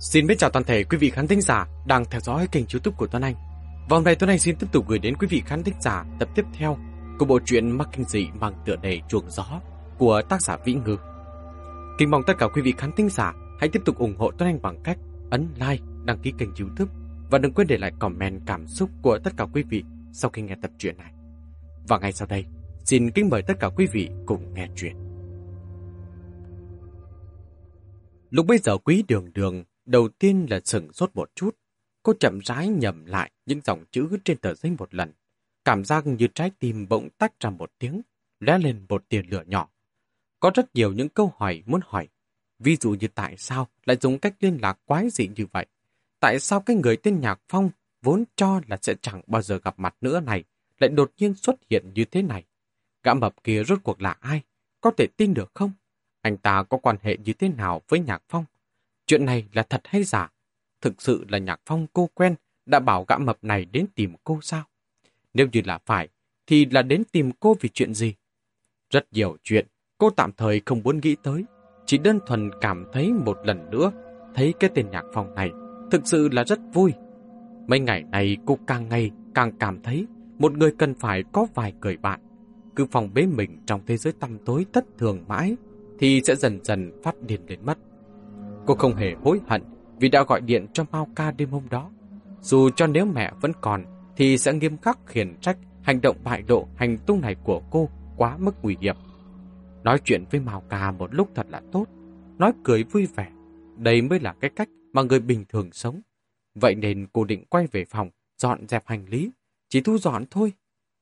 Xin biết chào toàn thể quý vị khán thính giả đang theo dõi kênh youtube của Tuấn Anh. Và hôm nay Tuấn Anh xin tiếp tục gửi đến quý vị khán thính giả tập tiếp theo của bộ truyện mắc kinh dị mang tựa đề Chuồng Gió của tác giả Vĩ Ngư. Kính mong tất cả quý vị khán thính giả hãy tiếp tục ủng hộ Tuấn Anh bằng cách ấn like, đăng ký kênh youtube và đừng quên để lại comment cảm xúc của tất cả quý vị sau khi nghe tập truyện này. Và ngay sau đây, xin kính mời tất cả quý vị cùng nghe truyện. Lúc bây giờ quý đường đường Đầu tiên là sừng sốt một chút. Cô chậm rãi nhầm lại những dòng chữ trên tờ giấy một lần. Cảm giác như trái tim bỗng tách ra một tiếng, lóe lên một tia lửa nhỏ. Có rất nhiều những câu hỏi muốn hỏi. Ví dụ như tại sao lại dùng cách liên lạc quái dị như vậy? Tại sao cái người tên Nhạc Phong vốn cho là sẽ chẳng bao giờ gặp mặt nữa này lại đột nhiên xuất hiện như thế này? Gã mập kia rốt cuộc là ai? Có thể tin được không? Anh ta có quan hệ như thế nào với Nhạc Phong? Chuyện này là thật hay giả? Thực sự là Nhạc Phong cô quen đã bảo gã mập này đến tìm cô sao? Nếu như là phải, thì là đến tìm cô vì chuyện gì? Rất nhiều chuyện, cô tạm thời không muốn nghĩ tới. Chỉ đơn thuần cảm thấy một lần nữa, thấy cái tên Nhạc Phong này thực sự là rất vui. Mấy ngày này cô càng ngày càng cảm thấy một người cần phải có vài người bạn. Cứ phòng bế mình trong thế giới tăm tối thất thường mãi, thì sẽ dần dần phát điên đến mất. Cô không hề hối hận vì đã gọi điện cho Mao Ca đêm hôm đó. Dù cho nếu mẹ vẫn còn, thì sẽ nghiêm khắc khiển trách hành động bại lộ hành tung này của cô quá mức nguy hiểm. Nói chuyện với Mao Ca một lúc thật là tốt, nói cười vui vẻ. Đây mới là cái cách mà người bình thường sống. Vậy nên cô định quay về phòng, dọn dẹp hành lý. Chỉ thu dọn thôi.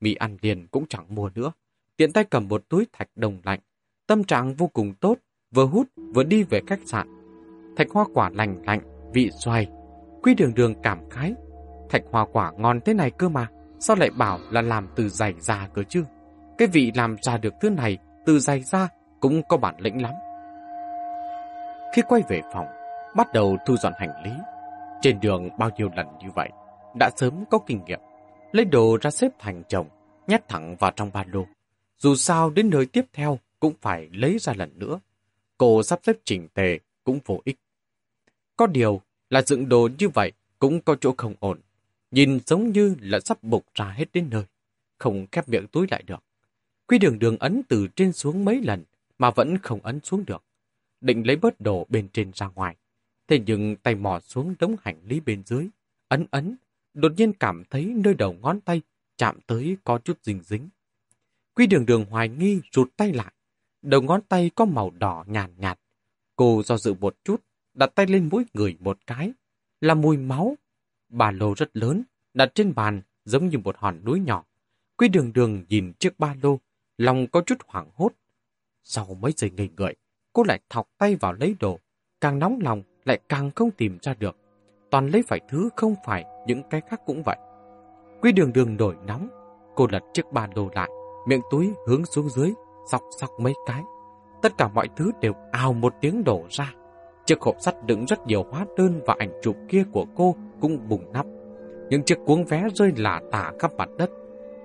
Mì ăn liền cũng chẳng mua nữa. Tiện tay cầm một túi thạch đồng lạnh. Tâm trạng vô cùng tốt, vừa hút vừa đi về khách sạn thạch hoa quả lành lạnh, vị xoài. Quy đường đường cảm khái. Thạch hoa quả ngon thế này cơ mà, sao lại bảo là làm từ dày ra cơ chứ? Cái vị làm ra được thứ này từ dày ra cũng có bản lĩnh lắm. Khi quay về phòng, bắt đầu thu dọn hành lý. Trên đường bao nhiêu lần như vậy, đã sớm có kinh nghiệm. Lấy đồ ra xếp thành chồng, nhét thẳng vào trong ba lô. Dù sao đến nơi tiếp theo cũng phải lấy ra lần nữa. Cô sắp xếp chỉnh tề cũng vô ích. Có điều là dựng đồ như vậy cũng có chỗ không ổn. Nhìn giống như là sắp bục ra hết đến nơi. Không khép miệng túi lại được. Quy đường đường ấn từ trên xuống mấy lần mà vẫn không ấn xuống được. Định lấy bớt đồ bên trên ra ngoài. Thế nhưng tay mò xuống đống hành lý bên dưới. Ấn ấn, đột nhiên cảm thấy nơi đầu ngón tay chạm tới có chút dính dính. Quy đường đường hoài nghi rụt tay lại. Đầu ngón tay có màu đỏ nhàn nhạt, nhạt. Cô do dự một chút đặt tay lên mũi người một cái, là mùi máu. Ba lô rất lớn, đặt trên bàn giống như một hòn núi nhỏ. Quy đường đường nhìn chiếc ba lô, lòng có chút hoảng hốt. Sau mấy giây ngây người cô lại thọc tay vào lấy đồ. Càng nóng lòng, lại càng không tìm ra được. Toàn lấy phải thứ không phải, những cái khác cũng vậy. Quy đường đường nổi nóng, cô lật chiếc ba lô lại, miệng túi hướng xuống dưới, sọc sọc mấy cái. Tất cả mọi thứ đều ào một tiếng đổ ra. Chiếc hộp sắt đựng rất nhiều hóa đơn và ảnh chụp kia của cô cũng bùng nắp. Những chiếc cuống vé rơi lả tả khắp mặt đất.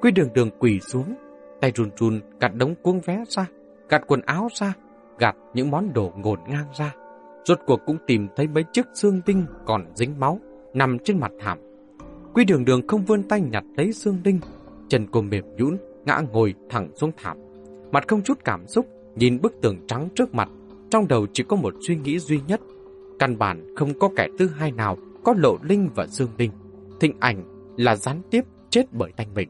Quy đường đường quỳ xuống, tay run run gạt đống cuống vé ra, gạt quần áo ra, gạt những món đồ ngổn ngang ra. Rốt cuộc cũng tìm thấy mấy chiếc xương đinh còn dính máu, nằm trên mặt thảm. Quy đường đường không vươn tay nhặt lấy xương đinh, chân cô mềm nhũn ngã ngồi thẳng xuống thảm. Mặt không chút cảm xúc, nhìn bức tường trắng trước mặt trong đầu chỉ có một suy nghĩ duy nhất. Căn bản không có kẻ thứ hai nào có lộ linh và dương linh. Thịnh ảnh là gián tiếp chết bởi tay mình.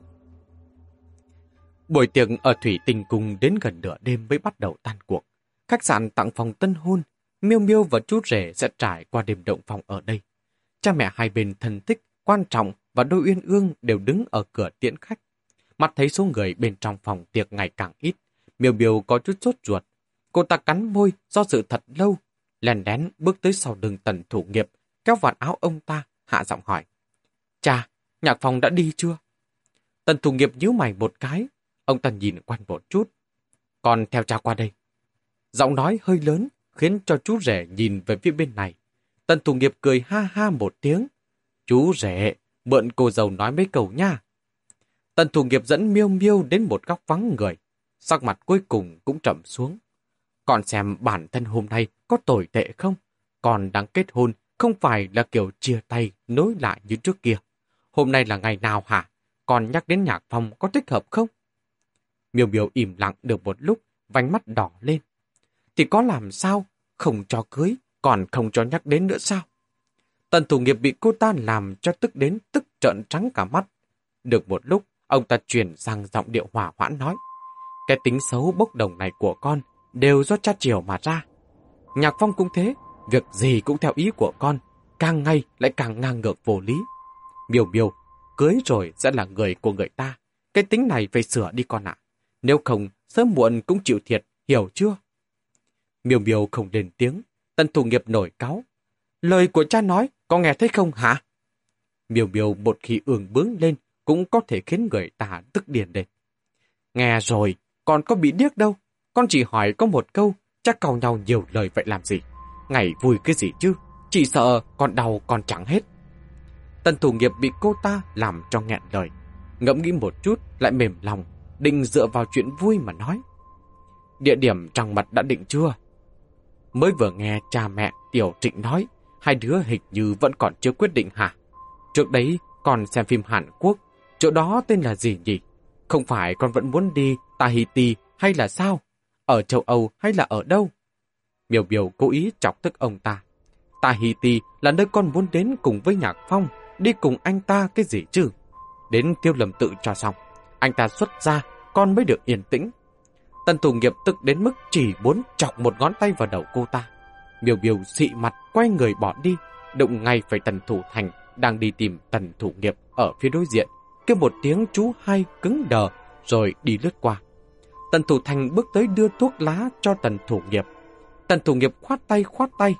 Buổi tiệc ở Thủy Tinh Cung đến gần nửa đêm mới bắt đầu tan cuộc. Khách sạn tặng phòng tân hôn, Miêu Miêu và chú rể sẽ trải qua đêm động phòng ở đây. Cha mẹ hai bên thân thích, quan trọng và đôi uyên ương đều đứng ở cửa tiễn khách. Mặt thấy số người bên trong phòng tiệc ngày càng ít, Miêu Miêu có chút sốt ruột, Cô ta cắn môi do sự thật lâu, lèn lén bước tới sau đường tần thủ nghiệp, kéo vạt áo ông ta, hạ giọng hỏi. Cha, nhạc phòng đã đi chưa? Tần thủ nghiệp nhíu mày một cái, ông ta nhìn quanh một chút. Còn theo cha qua đây. Giọng nói hơi lớn, khiến cho chú rể nhìn về phía bên này. Tần thủ nghiệp cười ha ha một tiếng. Chú rể, mượn cô giàu nói mấy câu nha. Tần thủ nghiệp dẫn miêu miêu đến một góc vắng người. Sắc mặt cuối cùng cũng trầm xuống. Còn xem bản thân hôm nay có tồi tệ không? Còn đang kết hôn, không phải là kiểu chia tay nối lại như trước kia. Hôm nay là ngày nào hả? Còn nhắc đến nhạc phong có thích hợp không? Miêu miêu im lặng được một lúc, vánh mắt đỏ lên. Thì có làm sao? Không cho cưới, còn không cho nhắc đến nữa sao? Tần thủ nghiệp bị cô ta làm cho tức đến tức trợn trắng cả mắt. Được một lúc, ông ta chuyển sang giọng điệu hỏa hoãn nói. Cái tính xấu bốc đồng này của con đều do cha chiều mà ra. Nhạc Phong cũng thế, việc gì cũng theo ý của con, càng ngay lại càng ngang ngược vô lý. Miều Miều cưới rồi sẽ là người của người ta. Cái tính này phải sửa đi con ạ. Nếu không, sớm muộn cũng chịu thiệt, hiểu chưa? Miều Miều không lên tiếng, tân thủ nghiệp nổi cáo. Lời của cha nói, có nghe thấy không hả? Miều Miều một khi ương bướng lên cũng có thể khiến người ta tức điền lên. Nghe rồi, còn có bị điếc đâu. Con chỉ hỏi có một câu, chắc cầu nhau nhiều lời vậy làm gì? Ngày vui cái gì chứ? Chỉ sợ còn đau còn chẳng hết. tần thủ nghiệp bị cô ta làm cho nghẹn lời. Ngẫm nghĩ một chút lại mềm lòng, định dựa vào chuyện vui mà nói. Địa điểm trăng mặt đã định chưa? Mới vừa nghe cha mẹ Tiểu Trịnh nói, hai đứa hình như vẫn còn chưa quyết định hả? Trước đấy còn xem phim Hàn Quốc, chỗ đó tên là gì nhỉ? Không phải con vẫn muốn đi Tahiti hay là sao? Ở châu Âu hay là ở đâu? Miêu Miêu cố ý chọc tức ông ta. Tahiti là nơi con muốn đến cùng với Nhạc Phong, đi cùng anh ta cái gì chứ? Đến tiêu lầm tự cho xong, anh ta xuất ra, con mới được yên tĩnh. Tân thủ nghiệp tức đến mức chỉ muốn chọc một ngón tay vào đầu cô ta. Miêu Miêu xị mặt quay người bỏ đi, đụng ngay phải tần thủ thành đang đi tìm tần thủ nghiệp ở phía đối diện. kêu một tiếng chú hai cứng đờ rồi đi lướt qua. Tần thủ thành bước tới đưa thuốc lá cho tần thủ nghiệp. Tần thủ nghiệp khoát tay khoát tay,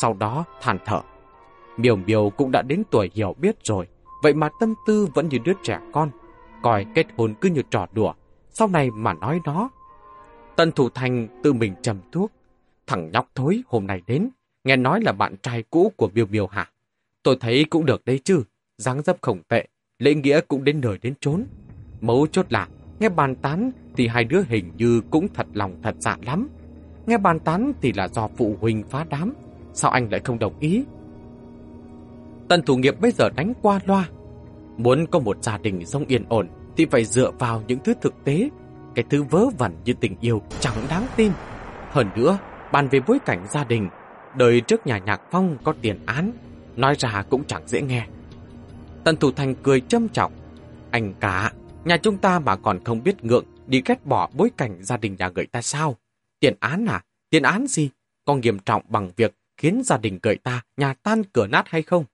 sau đó than thở. Miều miều cũng đã đến tuổi hiểu biết rồi, vậy mà tâm tư vẫn như đứa trẻ con. Coi kết hôn cứ như trò đùa, sau này mà nói nó. Tần thủ thành tự mình trầm thuốc. Thằng nhóc thối hôm nay đến, nghe nói là bạn trai cũ của miều miều hả? Tôi thấy cũng được đấy chứ, dáng dấp không tệ, lễ nghĩa cũng đến nơi đến chốn. Mấu chốt là, nghe bàn tán thì hai đứa hình như cũng thật lòng thật dạ lắm. Nghe bàn tán thì là do phụ huynh phá đám, sao anh lại không đồng ý? Tần thủ nghiệp bây giờ đánh qua loa. Muốn có một gia đình sống yên ổn thì phải dựa vào những thứ thực tế. Cái thứ vớ vẩn như tình yêu chẳng đáng tin. Hơn nữa, bàn về bối cảnh gia đình, đời trước nhà nhạc phong có tiền án, nói ra cũng chẳng dễ nghe. Tần thủ thành cười châm trọng. Anh cả, nhà chúng ta mà còn không biết ngượng đi ghét bỏ bối cảnh gia đình nhà người ta sao? Tiền án à? Tiền án gì? Có nghiêm trọng bằng việc khiến gia đình người ta nhà tan cửa nát hay không?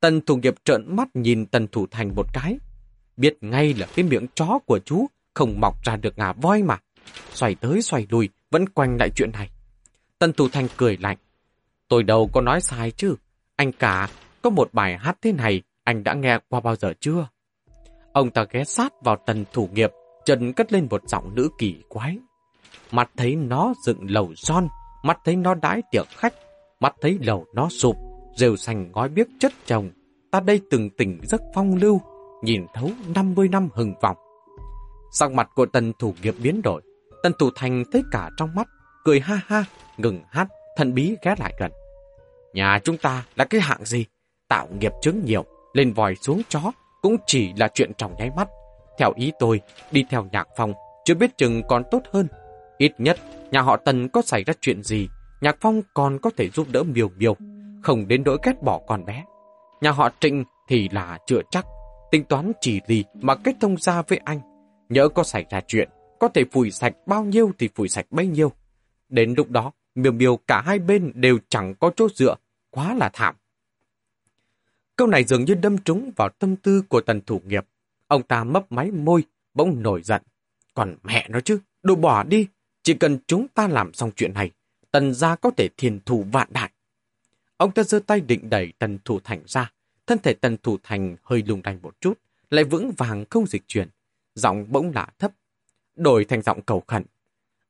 Tần thủ nghiệp trợn mắt nhìn tần thủ thành một cái. Biết ngay là cái miệng chó của chú không mọc ra được ngà voi mà. Xoay tới xoay lui, vẫn quanh lại chuyện này. Tần thủ thành cười lạnh. Tôi đâu có nói sai chứ. Anh cả, có một bài hát thế này, anh đã nghe qua bao giờ chưa? Ông ta ghé sát vào tần thủ nghiệp, trần cất lên một giọng nữ kỳ quái. Mặt thấy nó dựng lầu son, mắt thấy nó đãi tiệc khách, mắt thấy lầu nó sụp, rêu xanh ngói biếc chất chồng. Ta đây từng tỉnh giấc phong lưu, nhìn thấu 50 năm hừng vọng. Sắc mặt của tần thủ nghiệp biến đổi, tần thủ thành thấy cả trong mắt, cười ha ha, ngừng hát, thần bí ghé lại gần. Nhà chúng ta là cái hạng gì? Tạo nghiệp chứng nhiều, lên vòi xuống chó, cũng chỉ là chuyện trong nháy mắt. Theo ý tôi, đi theo nhạc phong, chưa biết chừng còn tốt hơn. Ít nhất, nhà họ Tần có xảy ra chuyện gì, nhạc phong còn có thể giúp đỡ miều miều, không đến nỗi ghét bỏ con bé. Nhà họ Trịnh thì là chưa chắc, tính toán chỉ gì mà kết thông ra với anh. Nhớ có xảy ra chuyện, có thể phủi sạch bao nhiêu thì phủi sạch bấy nhiêu. Đến lúc đó, miều miều cả hai bên đều chẳng có chỗ dựa, quá là thảm. Câu này dường như đâm trúng vào tâm tư của tần thủ nghiệp. Ông ta mấp máy môi, bỗng nổi giận. Còn mẹ nó chứ, đồ bỏ đi. Chỉ cần chúng ta làm xong chuyện này, tần gia có thể thiền thủ vạn đại. Ông ta giơ tay định đẩy tần thủ thành ra. Thân thể tần thủ thành hơi lung đành một chút, lại vững vàng không dịch chuyển. Giọng bỗng lạ thấp, đổi thành giọng cầu khẩn.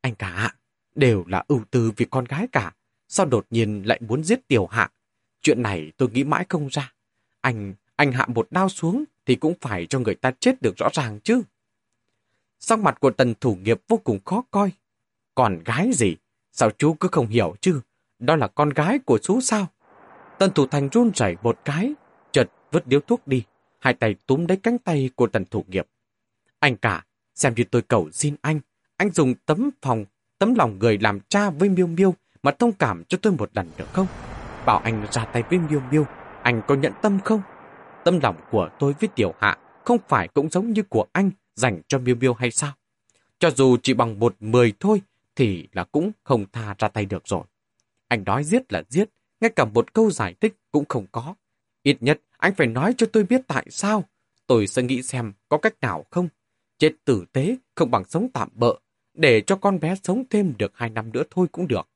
Anh cả, đều là ưu tư vì con gái cả. Sao đột nhiên lại muốn giết tiểu hạ? Chuyện này tôi nghĩ mãi không ra. Anh, anh hạ một đao xuống thì cũng phải cho người ta chết được rõ ràng chứ. Sắc mặt của tần thủ nghiệp vô cùng khó coi. Còn gái gì? Sao chú cứ không hiểu chứ? Đó là con gái của chú sao? Tần thủ thành run rẩy một cái, chợt vứt điếu thuốc đi, hai tay túm lấy cánh tay của tần thủ nghiệp. Anh cả, xem như tôi cầu xin anh, anh dùng tấm phòng, tấm lòng người làm cha với miêu miêu mà thông cảm cho tôi một lần được không? Bảo anh ra tay với miêu miêu, anh có nhận tâm không? Tâm lòng của tôi với tiểu hạ không phải cũng giống như của anh dành cho miêu miêu hay sao? Cho dù chỉ bằng một mười thôi thì là cũng không tha ra tay được rồi. Anh nói giết là giết, ngay cả một câu giải thích cũng không có. Ít nhất anh phải nói cho tôi biết tại sao. Tôi sẽ nghĩ xem có cách nào không. Chết tử tế không bằng sống tạm bợ. Để cho con bé sống thêm được hai năm nữa thôi cũng được.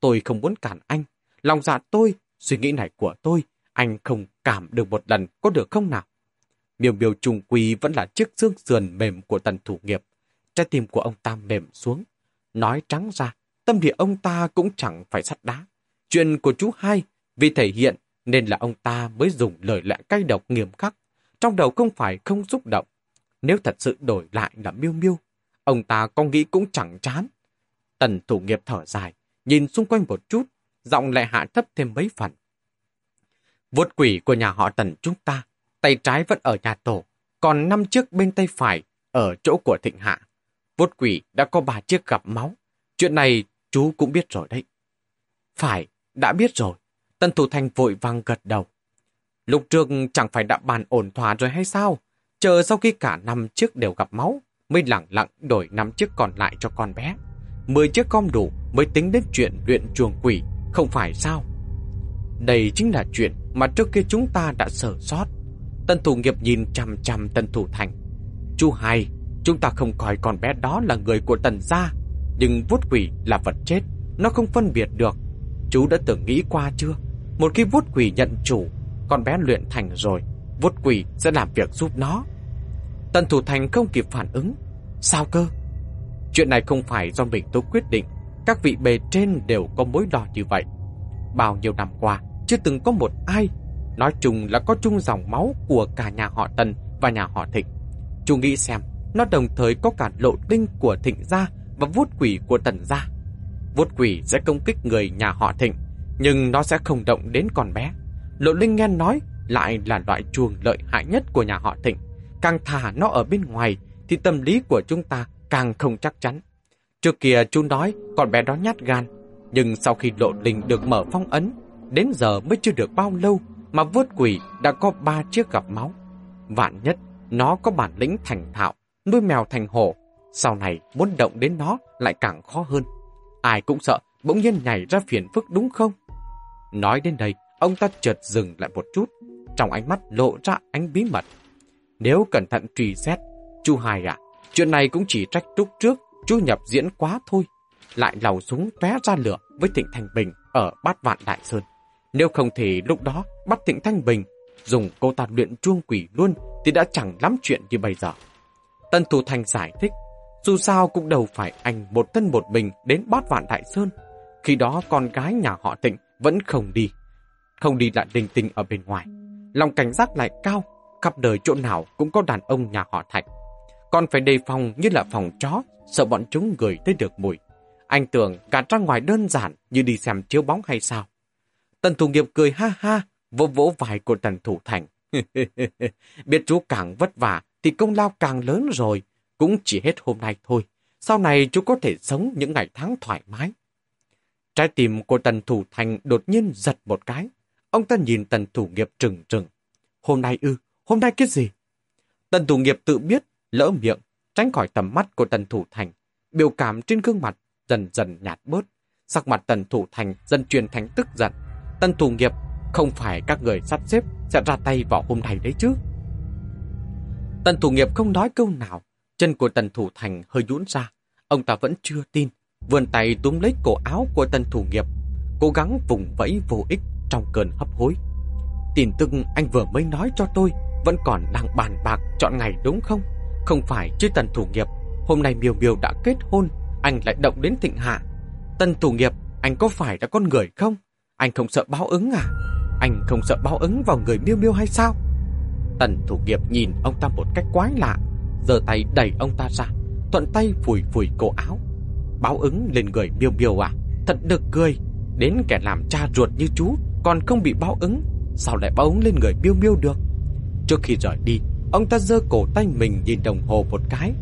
Tôi không muốn cản anh. Lòng dạ tôi, suy nghĩ này của tôi, anh không cảm được một lần có được không nào? Miêu miêu trùng quỳ vẫn là chiếc xương sườn mềm của tần thủ nghiệp. Trái tim của ông ta mềm xuống. Nói trắng ra, tâm địa ông ta cũng chẳng phải sắt đá. Chuyện của chú hai, vì thể hiện nên là ông ta mới dùng lời lẽ cay độc nghiêm khắc. Trong đầu không phải không xúc động. Nếu thật sự đổi lại là miêu miêu, ông ta có nghĩ cũng chẳng chán. Tần thủ nghiệp thở dài, nhìn xung quanh một chút, giọng lại hạ thấp thêm mấy phần vốt quỷ của nhà họ tần chúng ta, tay trái vẫn ở nhà tổ, còn năm chiếc bên tay phải ở chỗ của thịnh hạ. vốt quỷ đã có ba chiếc gặp máu. Chuyện này chú cũng biết rồi đấy. Phải, đã biết rồi. Tân Thủ Thành vội vàng gật đầu. Lúc trước chẳng phải đã bàn ổn thỏa rồi hay sao? Chờ sau khi cả năm chiếc đều gặp máu, mới lặng lặng đổi năm chiếc còn lại cho con bé. Mười chiếc com đủ mới tính đến chuyện luyện chuồng quỷ, không phải sao? Đây chính là chuyện mà trước kia chúng ta đã sở sót. Tân thủ nghiệp nhìn chằm chằm tân thủ thành. Chú hai, chúng ta không coi con bé đó là người của tần gia, nhưng vuốt quỷ là vật chết, nó không phân biệt được. Chú đã từng nghĩ qua chưa? Một khi vuốt quỷ nhận chủ, con bé luyện thành rồi, vuốt quỷ sẽ làm việc giúp nó. Tần thủ thành không kịp phản ứng. Sao cơ? Chuyện này không phải do mình tôi quyết định. Các vị bề trên đều có mối đo như vậy. Bao nhiêu năm qua, chưa từng có một ai. Nói chung là có chung dòng máu của cả nhà họ Tần và nhà họ Thịnh. Chú nghĩ xem, nó đồng thời có cả lộ đinh của Thịnh gia và vuốt quỷ của Tần gia. Vuốt quỷ sẽ công kích người nhà họ Thịnh, nhưng nó sẽ không động đến con bé. Lộ linh nghe nói lại là loại chuồng lợi hại nhất của nhà họ Thịnh. Càng thả nó ở bên ngoài thì tâm lý của chúng ta càng không chắc chắn. Trước kia chú nói con bé đó nhát gan, nhưng sau khi lộ linh được mở phong ấn, đến giờ mới chưa được bao lâu mà vớt quỷ đã có ba chiếc gặp máu. Vạn nhất, nó có bản lĩnh thành thạo, nuôi mèo thành hổ. Sau này muốn động đến nó lại càng khó hơn. Ai cũng sợ bỗng nhiên nhảy ra phiền phức đúng không? Nói đến đây, ông ta chợt dừng lại một chút, trong ánh mắt lộ ra ánh bí mật. Nếu cẩn thận truy xét, chú Hai à, chuyện này cũng chỉ trách lúc trước chú nhập diễn quá thôi. Lại lầu súng tóe ra lửa với Thịnh thành Bình ở bát vạn Đại Sơn. Nếu không thể lúc đó bắt Thịnh Thanh Bình dùng cô ta luyện chuông quỷ luôn thì đã chẳng lắm chuyện như bây giờ. Tân Thủ Thành giải thích, dù sao cũng đâu phải anh một thân một mình đến bát vạn Đại Sơn. Khi đó con gái nhà họ Thịnh vẫn không đi. Không đi lại đình tình ở bên ngoài. Lòng cảnh giác lại cao, khắp đời chỗ nào cũng có đàn ông nhà họ Thạch. Còn phải đề phòng như là phòng chó, sợ bọn chúng gửi tới được mùi. Anh tưởng cả ra ngoài đơn giản như đi xem chiếu bóng hay sao. Tần thủ nghiệp cười ha ha, vỗ vỗ vai của tần thủ thành. Biết chú càng vất vả thì công lao càng lớn rồi, cũng chỉ hết hôm nay thôi. Sau này chú có thể sống những ngày tháng thoải mái. Trái tim của tần thủ thành đột nhiên giật một cái. Ông ta nhìn tần thủ nghiệp trừng trừng. Hôm nay ư, hôm nay cái gì? Tần thủ nghiệp tự biết, lỡ miệng, tránh khỏi tầm mắt của tần thủ thành. Biểu cảm trên gương mặt dần dần nhạt bớt. Sắc mặt tần thủ thành dần truyền thành tức giận. Tần thủ nghiệp không phải các người sắp xếp sẽ ra tay vào hôm nay đấy chứ. Tần thủ nghiệp không nói câu nào. Chân của tần thủ thành hơi nhũn ra. Ông ta vẫn chưa tin. Vươn tay túm lấy cổ áo của tần thủ nghiệp. Cố gắng vùng vẫy vô ích trong cơn hấp hối. Tin tức anh vừa mới nói cho tôi vẫn còn đang bàn bạc chọn ngày đúng không? Không phải chứ tần thủ nghiệp. Hôm nay Miêu Miêu đã kết hôn, anh lại động đến thịnh hạ. Tần thủ nghiệp, anh có phải là con người không? Anh không sợ báo ứng à? Anh không sợ báo ứng vào người Miêu Miêu hay sao? Tần thủ nghiệp nhìn ông ta một cách quái lạ, giơ tay đẩy ông ta ra, thuận tay phủi phủi cổ áo. Báo ứng lên người Miêu Miêu à? Thật được cười, đến kẻ làm cha ruột như chú còn không bị báo ứng, sao lại báo ứng lên người miêu miêu được? Trước khi rời đi, ông ta giơ cổ tay mình nhìn đồng hồ một cái.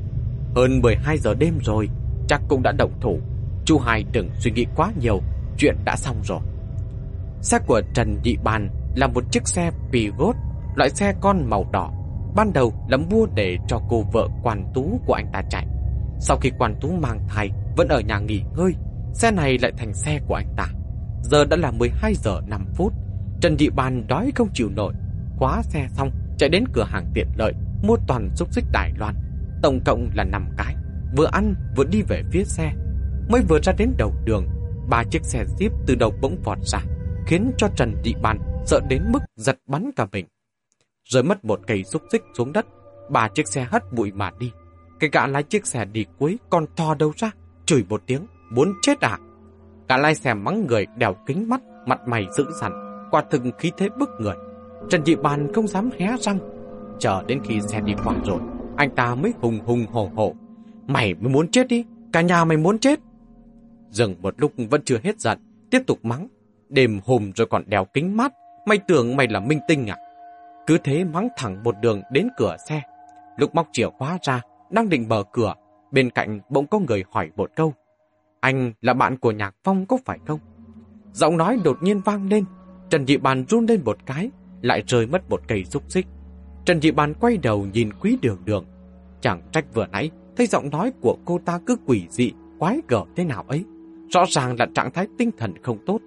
Hơn 12 giờ đêm rồi, chắc cũng đã động thủ. Chú Hai đừng suy nghĩ quá nhiều, chuyện đã xong rồi. Xe của Trần Nhị Bàn là một chiếc xe Peugeot, loại xe con màu đỏ. Ban đầu là mua để cho cô vợ quản tú của anh ta chạy. Sau khi quản tú mang thai, vẫn ở nhà nghỉ ngơi, xe này lại thành xe của anh ta. Giờ đã là 12 giờ 5 phút, Trần Nhị Bàn đói không chịu nổi, khóa xe xong, chạy đến cửa hàng tiện lợi, mua toàn xúc xích Đài Loan. Tổng cộng là 5 cái, vừa ăn vừa đi về phía xe. Mới vừa ra đến đầu đường, ba chiếc xe Jeep từ đầu bỗng vọt ra, khiến cho Trần Thị Bàn sợ đến mức giật bắn cả mình. Rồi mất một cây xúc xích xuống đất, bà chiếc xe hất bụi mà đi. Cái gã lái chiếc xe đi cuối còn to đâu ra, chửi một tiếng, muốn chết à? Gã lái xe mắng người đèo kính mắt, mặt mày dữ dằn, quả thực khí thế bức người. Trần Thị Bàn không dám hé răng. Chờ đến khi xe đi qua rồi, anh ta mới hùng hùng hổ hổ. Mày mới muốn chết đi, cả nhà mày muốn chết. Dừng một lúc vẫn chưa hết giận, tiếp tục mắng. Đêm hùm rồi còn đeo kính mắt, mày tưởng mày là minh tinh à? Cứ thế mắng thẳng một đường đến cửa xe. Lúc móc chìa khóa ra, đang định mở cửa, bên cạnh bỗng có người hỏi một câu. Anh là bạn của Nhạc Phong có phải không? Giọng nói đột nhiên vang lên, Trần Dị Bàn run lên một cái, lại rơi mất một cây xúc xích. Trần Dị Bàn quay đầu nhìn quý đường đường. Chẳng trách vừa nãy, thấy giọng nói của cô ta cứ quỷ dị, quái gở thế nào ấy. Rõ ràng là trạng thái tinh thần không tốt.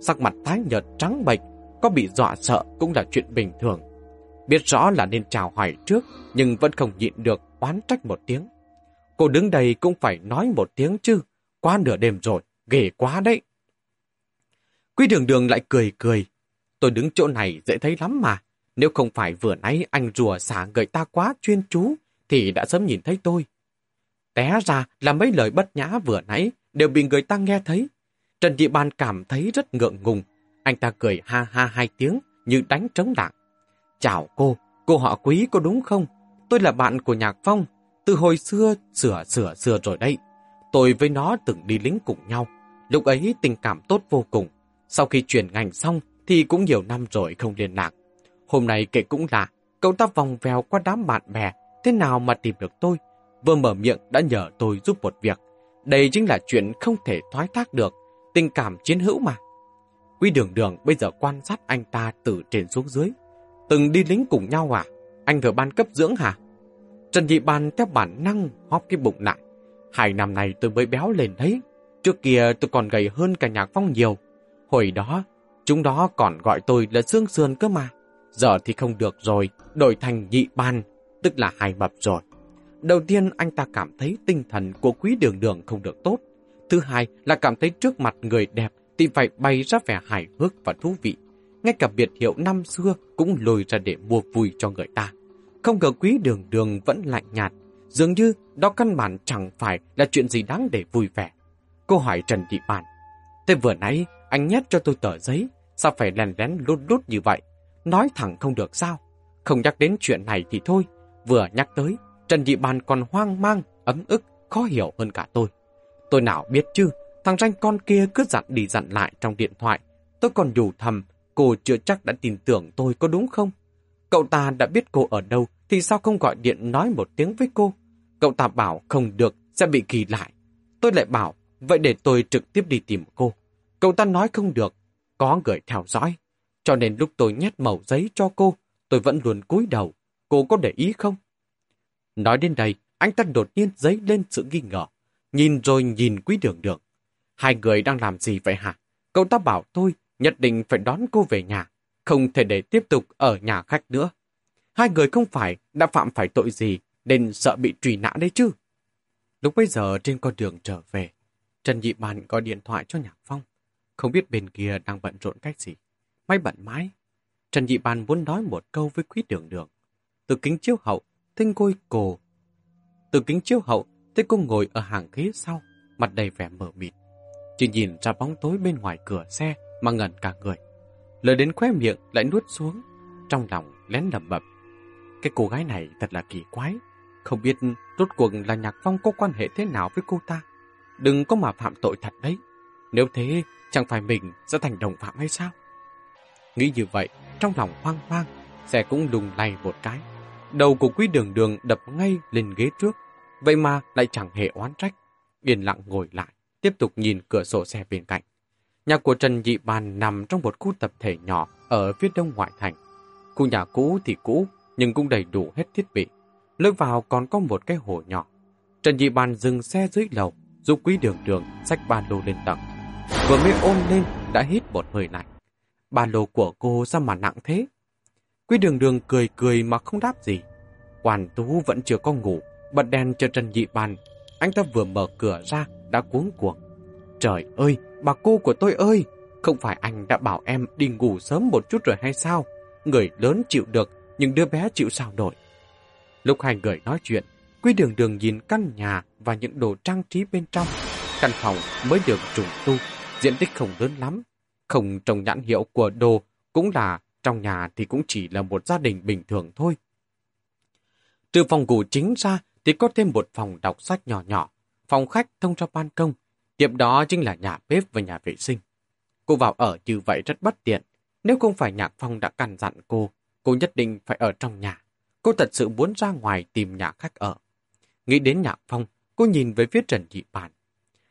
Sắc mặt tái nhợt trắng bệch, có bị dọa sợ cũng là chuyện bình thường. Biết rõ là nên chào hỏi trước, nhưng vẫn không nhịn được oán trách một tiếng. Cô đứng đây cũng phải nói một tiếng chứ, quá nửa đêm rồi, ghê quá đấy. Quý đường đường lại cười cười. Tôi đứng chỗ này dễ thấy lắm mà. Nếu không phải vừa nãy anh rùa xả người ta quá chuyên chú, thì đã sớm nhìn thấy tôi. Té ra là mấy lời bất nhã vừa nãy đều bị người ta nghe thấy. Trần địa bàn cảm thấy rất ngượng ngùng. Anh ta cười ha ha hai tiếng như đánh trống đạn. Chào cô, cô họ quý có đúng không? Tôi là bạn của Nhạc Phong. Từ hồi xưa, sửa sửa sửa rồi đây. Tôi với nó từng đi lính cùng nhau. Lúc ấy tình cảm tốt vô cùng. Sau khi chuyển ngành xong thì cũng nhiều năm rồi không liên lạc. Hôm nay kể cũng lạ, cậu ta vòng vèo qua đám bạn bè, thế nào mà tìm được tôi? Vừa mở miệng đã nhờ tôi giúp một việc. Đây chính là chuyện không thể thoái thác được, tình cảm chiến hữu mà. Quy đường đường bây giờ quan sát anh ta từ trên xuống dưới. Từng đi lính cùng nhau à? Anh vừa ban cấp dưỡng hả? Trần nhị Ban theo bản năng hóp cái bụng lại. Hai năm này tôi mới béo lên đấy. Trước kia tôi còn gầy hơn cả nhạc phong nhiều. Hồi đó, chúng đó còn gọi tôi là xương sườn cơ mà. Giờ thì không được rồi, đổi thành nhị ban, tức là hài mập rồi. Đầu tiên anh ta cảm thấy tinh thần của quý đường đường không được tốt. Thứ hai là cảm thấy trước mặt người đẹp thì phải bày ra vẻ hài hước và thú vị. Ngay cả biệt hiệu năm xưa cũng lôi ra để mua vui cho người ta. Không ngờ quý đường đường vẫn lạnh nhạt. Dường như đó căn bản chẳng phải là chuyện gì đáng để vui vẻ. Cô hỏi Trần Thị Bản. Thế vừa nãy anh nhét cho tôi tờ giấy. Sao phải lèn lén lút lút như vậy? Nói thẳng không được sao? Không nhắc đến chuyện này thì thôi. Vừa nhắc tới, Trần thị Bàn còn hoang mang, ấm ức, khó hiểu hơn cả tôi. Tôi nào biết chứ, thằng ranh con kia cứ dặn đi dặn lại trong điện thoại. Tôi còn nhủ thầm, cô chưa chắc đã tin tưởng tôi có đúng không? Cậu ta đã biết cô ở đâu, thì sao không gọi điện nói một tiếng với cô? Cậu ta bảo không được, sẽ bị kỳ lại. Tôi lại bảo, vậy để tôi trực tiếp đi tìm cô. Cậu ta nói không được, có người theo dõi. Cho nên lúc tôi nhét mẩu giấy cho cô, tôi vẫn luôn cúi đầu. Cô có để ý không? Nói đến đây, anh ta đột nhiên dấy lên sự nghi ngờ. Nhìn rồi nhìn quý đường đường. Hai người đang làm gì vậy hả? Cậu ta bảo tôi nhất định phải đón cô về nhà. Không thể để tiếp tục ở nhà khách nữa. Hai người không phải đã phạm phải tội gì nên sợ bị truy nã đấy chứ. Lúc bây giờ trên con đường trở về, Trần Nhị Bàn gọi điện thoại cho Nhạc Phong. Không biết bên kia đang bận rộn cách gì. May bận mãi. Trần Nhị Bàn muốn nói một câu với quý đường đường. Từ kính chiếu hậu, thinh côi cổ. Từ kính chiếu hậu, Thế cô ngồi ở hàng ghế sau, mặt đầy vẻ mờ mịt. Chỉ nhìn ra bóng tối bên ngoài cửa xe mà ngẩn cả người. Lời đến khóe miệng lại nuốt xuống, trong lòng lén lẩm bẩm. Cái cô gái này thật là kỳ quái, không biết rốt cuộc là Nhạc Phong có quan hệ thế nào với cô ta. Đừng có mà phạm tội thật đấy. Nếu thế, chẳng phải mình sẽ thành đồng phạm hay sao? Nghĩ như vậy, trong lòng hoang hoang, xe cũng lùng lay một cái. Đầu của quý đường đường đập ngay lên ghế trước, vậy mà lại chẳng hề oán trách. Yên lặng ngồi lại, tiếp tục nhìn cửa sổ xe bên cạnh. Nhà của Trần Dị Bàn nằm trong một khu tập thể nhỏ ở phía đông ngoại thành. Khu nhà cũ thì cũ, nhưng cũng đầy đủ hết thiết bị. Lối vào còn có một cái hồ nhỏ. Trần Dị Bàn dừng xe dưới lầu, giúp quý đường đường xách ba lô lên tầng. Vừa mới ôm lên, đã hít một hơi lạnh. Ba lô của cô sao mà nặng thế? Quý đường đường cười cười mà không đáp gì. Quản tú vẫn chưa có ngủ, bật đèn cho Trần Dị Bàn. Anh ta vừa mở cửa ra, đã cuống cuồng. Trời ơi, bà cô của tôi ơi! Không phải anh đã bảo em đi ngủ sớm một chút rồi hay sao? Người lớn chịu được, nhưng đứa bé chịu sao nổi. Lúc hai người nói chuyện, Quy đường đường nhìn căn nhà và những đồ trang trí bên trong. Căn phòng mới được trùng tu, diện tích không lớn lắm. Không trồng nhãn hiệu của đồ, cũng là trong nhà thì cũng chỉ là một gia đình bình thường thôi. Trừ phòng ngủ chính ra thì có thêm một phòng đọc sách nhỏ nhỏ, phòng khách thông ra ban công. Tiếp đó chính là nhà bếp và nhà vệ sinh. Cô vào ở như vậy rất bất tiện. Nếu không phải nhạc phong đã căn dặn cô, cô nhất định phải ở trong nhà. Cô thật sự muốn ra ngoài tìm nhà khách ở. Nghĩ đến nhạc phong, cô nhìn về phía Trần Dị Bàn.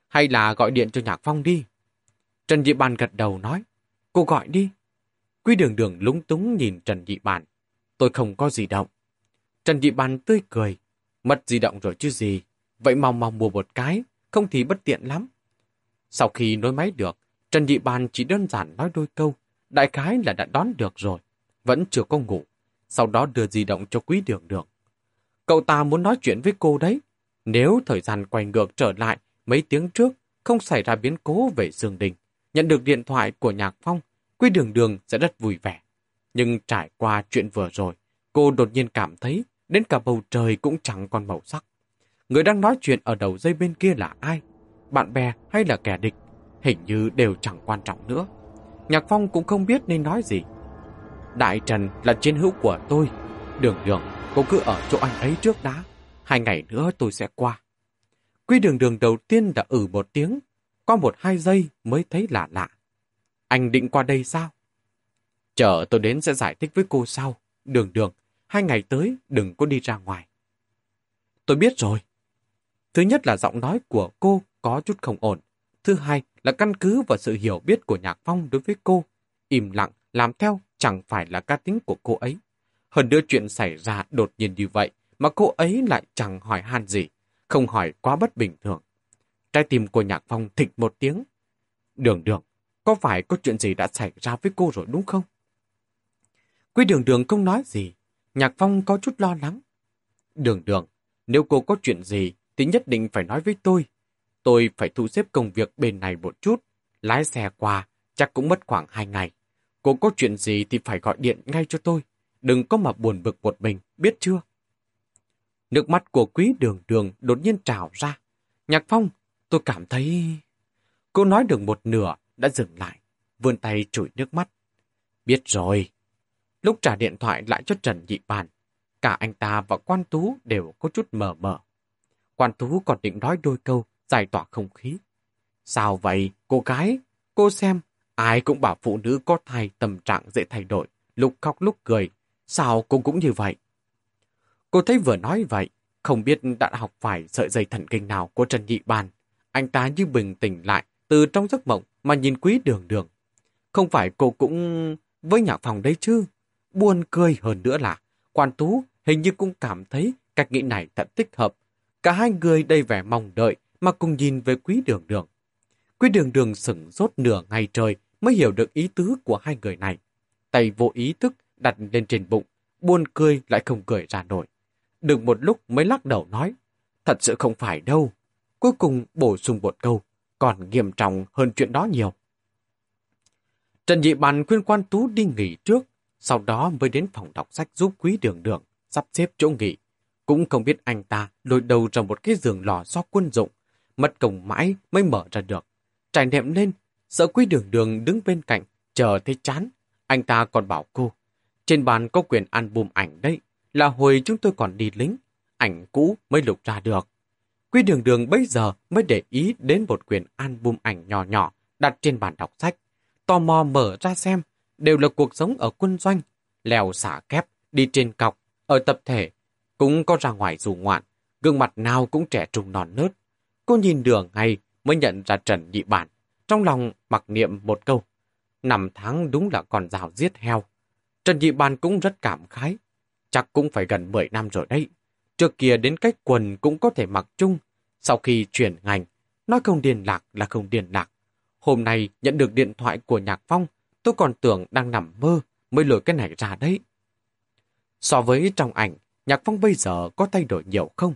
Hay là gọi điện cho nhạc phong đi. Trần Dị Bàn gật đầu nói, cô gọi đi. Quy đường đường lúng túng nhìn Trần Dị Bàn. Tôi không có di động. Trần Dị Bàn tươi cười. Mất di động rồi chứ gì. Vậy mau mau mua một cái, không thì bất tiện lắm. Sau khi nối máy được, Trần Dị Bàn chỉ đơn giản nói đôi câu. Đại khái là đã đón được rồi. Vẫn chưa có ngủ. Sau đó đưa di động cho quý đường đường. Cậu ta muốn nói chuyện với cô đấy. Nếu thời gian quay ngược trở lại mấy tiếng trước, không xảy ra biến cố về Dương Đình, nhận được điện thoại của Nhạc Phong, quý Đường Đường sẽ rất vui vẻ. Nhưng trải qua chuyện vừa rồi, cô đột nhiên cảm thấy đến cả bầu trời cũng chẳng còn màu sắc. Người đang nói chuyện ở đầu dây bên kia là ai? Bạn bè hay là kẻ địch? Hình như đều chẳng quan trọng nữa. Nhạc Phong cũng không biết nên nói gì. Đại Trần là chiến hữu của tôi. Đường đường Cô cứ ở chỗ anh ấy trước đã. Hai ngày nữa tôi sẽ qua. Quy đường đường đầu tiên đã ử một tiếng. Qua một hai giây mới thấy lạ lạ. Anh định qua đây sao? Chờ tôi đến sẽ giải thích với cô sau. Đường đường, hai ngày tới đừng có đi ra ngoài. Tôi biết rồi. Thứ nhất là giọng nói của cô có chút không ổn. Thứ hai là căn cứ vào sự hiểu biết của Nhạc Phong đối với cô. Im lặng, làm theo chẳng phải là cá tính của cô ấy. Hơn nữa chuyện xảy ra đột nhiên như vậy mà cô ấy lại chẳng hỏi han gì, không hỏi quá bất bình thường. Trái tim của Nhạc Phong thịt một tiếng. Đường đường, có phải có chuyện gì đã xảy ra với cô rồi đúng không? Quý đường đường không nói gì, Nhạc Phong có chút lo lắng. Đường đường, nếu cô có chuyện gì thì nhất định phải nói với tôi. Tôi phải thu xếp công việc bên này một chút, lái xe qua, chắc cũng mất khoảng hai ngày. Cô có chuyện gì thì phải gọi điện ngay cho tôi đừng có mà buồn bực một mình, biết chưa? Nước mắt của quý đường đường đột nhiên trào ra. Nhạc Phong, tôi cảm thấy... Cô nói được một nửa, đã dừng lại, vươn tay chùi nước mắt. Biết rồi. Lúc trả điện thoại lại cho Trần Nhị Bàn, cả anh ta và Quan Tú đều có chút mờ mờ. Quan Tú còn định nói đôi câu, giải tỏa không khí. Sao vậy, cô gái? Cô xem, ai cũng bảo phụ nữ có thai tâm trạng dễ thay đổi, lúc khóc lúc cười, Sao cô cũng như vậy? Cô thấy vừa nói vậy, không biết đã học phải sợi dây thần kinh nào của Trần Nhị Bàn. Anh ta như bình tĩnh lại từ trong giấc mộng mà nhìn quý đường đường. Không phải cô cũng với nhạc phòng đấy chứ. Buồn cười hơn nữa là quan tú hình như cũng cảm thấy cách nghĩ này thật thích hợp. Cả hai người đầy vẻ mong đợi mà cùng nhìn về quý đường đường. Quý đường đường sửng sốt nửa ngày trời mới hiểu được ý tứ của hai người này. Tay vô ý thức đặt lên trên bụng, buồn cười lại không cười ra nổi. Được một lúc mới lắc đầu nói, thật sự không phải đâu. Cuối cùng bổ sung một câu, còn nghiêm trọng hơn chuyện đó nhiều. Trần Dị Bàn khuyên quan tú đi nghỉ trước, sau đó mới đến phòng đọc sách giúp quý đường đường, sắp xếp chỗ nghỉ. Cũng không biết anh ta lôi đầu ra một cái giường lò do quân dụng, mất công mãi mới mở ra được. Trải nệm lên, sợ quý đường đường đứng bên cạnh, chờ thấy chán. Anh ta còn bảo cô, trên bàn có quyển album ảnh đấy, là hồi chúng tôi còn đi lính. Ảnh cũ mới lục ra được. Quý đường đường bây giờ mới để ý đến một quyển album ảnh nhỏ nhỏ đặt trên bàn đọc sách. Tò mò mở ra xem, đều là cuộc sống ở quân doanh, leo xả kép, đi trên cọc, ở tập thể, cũng có ra ngoài dù ngoạn, gương mặt nào cũng trẻ trung non nớt. Cô nhìn đường ngay mới nhận ra Trần Nhị Bản, trong lòng mặc niệm một câu. Năm tháng đúng là con rào giết heo. Trần Nhị Bản cũng rất cảm khái. Chắc cũng phải gần 10 năm rồi đấy. Trước kia đến cách quần cũng có thể mặc chung. Sau khi chuyển ngành, nói không điền lạc là không điền lạc. Hôm nay nhận được điện thoại của Nhạc Phong, tôi còn tưởng đang nằm mơ mới lôi cái này ra đấy. So với trong ảnh, Nhạc Phong bây giờ có thay đổi nhiều không?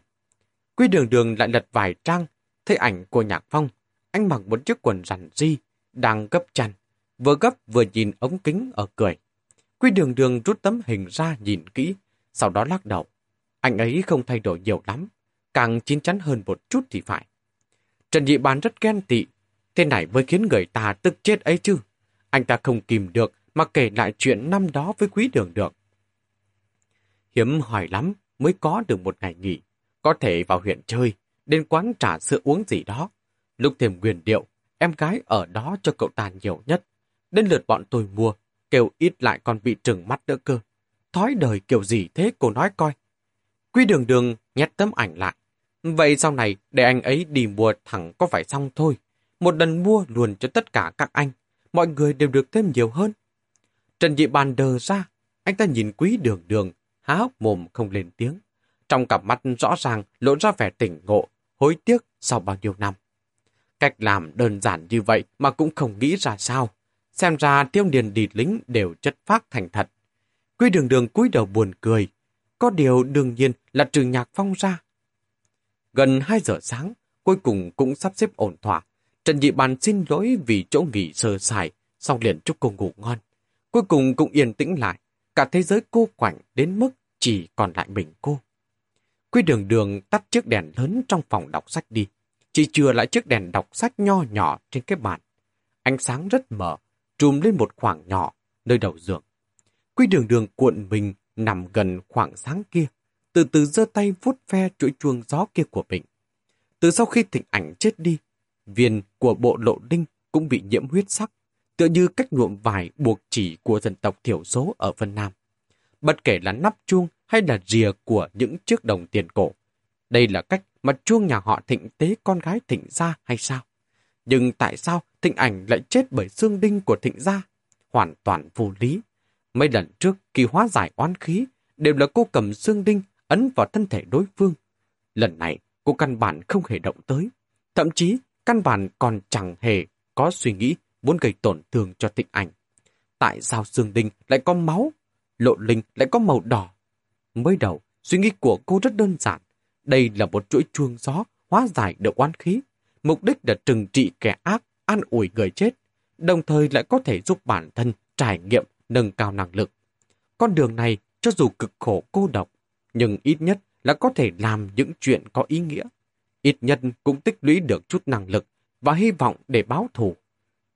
Quy đường đường lại lật vài trang, thấy ảnh của Nhạc Phong. Anh mặc một chiếc quần rằn ri, đang gấp chăn, vừa gấp vừa nhìn ống kính ở cười. Quy đường đường rút tấm hình ra nhìn kỹ, sau đó lắc đầu. Anh ấy không thay đổi nhiều lắm, càng chín chắn hơn một chút thì phải. Trần Dị bán rất ghen tị, thế này mới khiến người ta tức chết ấy chứ. Anh ta không kìm được mà kể lại chuyện năm đó với quý đường được. Hiếm hỏi lắm mới có được một ngày nghỉ, có thể vào huyện chơi, đến quán trà sữa uống gì đó. Lúc thêm quyền điệu, em gái ở đó cho cậu ta nhiều nhất. Đến lượt bọn tôi mua, kêu ít lại còn bị trừng mắt nữa cơ. Thói đời kiểu gì thế cô nói coi. Quy đường đường nhét tấm ảnh lại. Vậy sau này để anh ấy đi mua thẳng có phải xong thôi. Một lần mua luôn cho tất cả các anh. Mọi người đều được thêm nhiều hơn. Trần Dị Bàn đờ ra. Anh ta nhìn quý đường đường, há hốc mồm không lên tiếng. Trong cặp mắt rõ ràng lộ ra vẻ tỉnh ngộ, hối tiếc sau bao nhiêu năm. Cách làm đơn giản như vậy mà cũng không nghĩ ra sao. Xem ra tiêu niên đi lính đều chất phác thành thật. Quy đường đường cúi đầu buồn cười. Có điều đương nhiên là trừ nhạc phong ra. Gần 2 giờ sáng, cuối cùng cũng sắp xếp ổn thỏa. Trần Dị Bàn xin lỗi vì chỗ nghỉ sơ sài, xong liền chúc cô ngủ ngon. Cuối cùng cũng yên tĩnh lại, cả thế giới cô quạnh đến mức chỉ còn lại mình cô. Quy đường đường tắt chiếc đèn lớn trong phòng đọc sách đi, chỉ chừa lại chiếc đèn đọc sách nho nhỏ trên cái bàn. Ánh sáng rất mờ, trùm lên một khoảng nhỏ nơi đầu giường. Quy đường đường cuộn mình nằm gần khoảng sáng kia, từ từ giơ tay vuốt ve chuỗi chuông gió kia của mình. Từ sau khi thịnh ảnh chết đi, viên của bộ lộ đinh cũng bị nhiễm huyết sắc, tựa như cách nhuộm vải buộc chỉ của dân tộc thiểu số ở Vân Nam. Bất kể là nắp chuông hay là rìa của những chiếc đồng tiền cổ. Đây là cách mà chuông nhà họ thịnh tế con gái thịnh gia hay sao? Nhưng tại sao thịnh ảnh lại chết bởi xương đinh của thịnh gia? Hoàn toàn vô lý. Mấy lần trước kỳ hóa giải oán khí đều là cô cầm xương đinh ấn vào thân thể đối phương. Lần này cô căn bản không hề động tới. Thậm chí căn bản còn chẳng hề có suy nghĩ muốn gây tổn thương cho thịnh ảnh. Tại sao xương đinh lại có máu, lộ linh lại có màu đỏ? Mới đầu, suy nghĩ của cô rất đơn giản. Đây là một chuỗi chuông gió hóa giải được oán khí. Mục đích là trừng trị kẻ ác, an ủi người chết, đồng thời lại có thể giúp bản thân trải nghiệm nâng cao năng lực. Con đường này, cho dù cực khổ cô độc, nhưng ít nhất là có thể làm những chuyện có ý nghĩa. Ít nhất cũng tích lũy được chút năng lực và hy vọng để báo thù.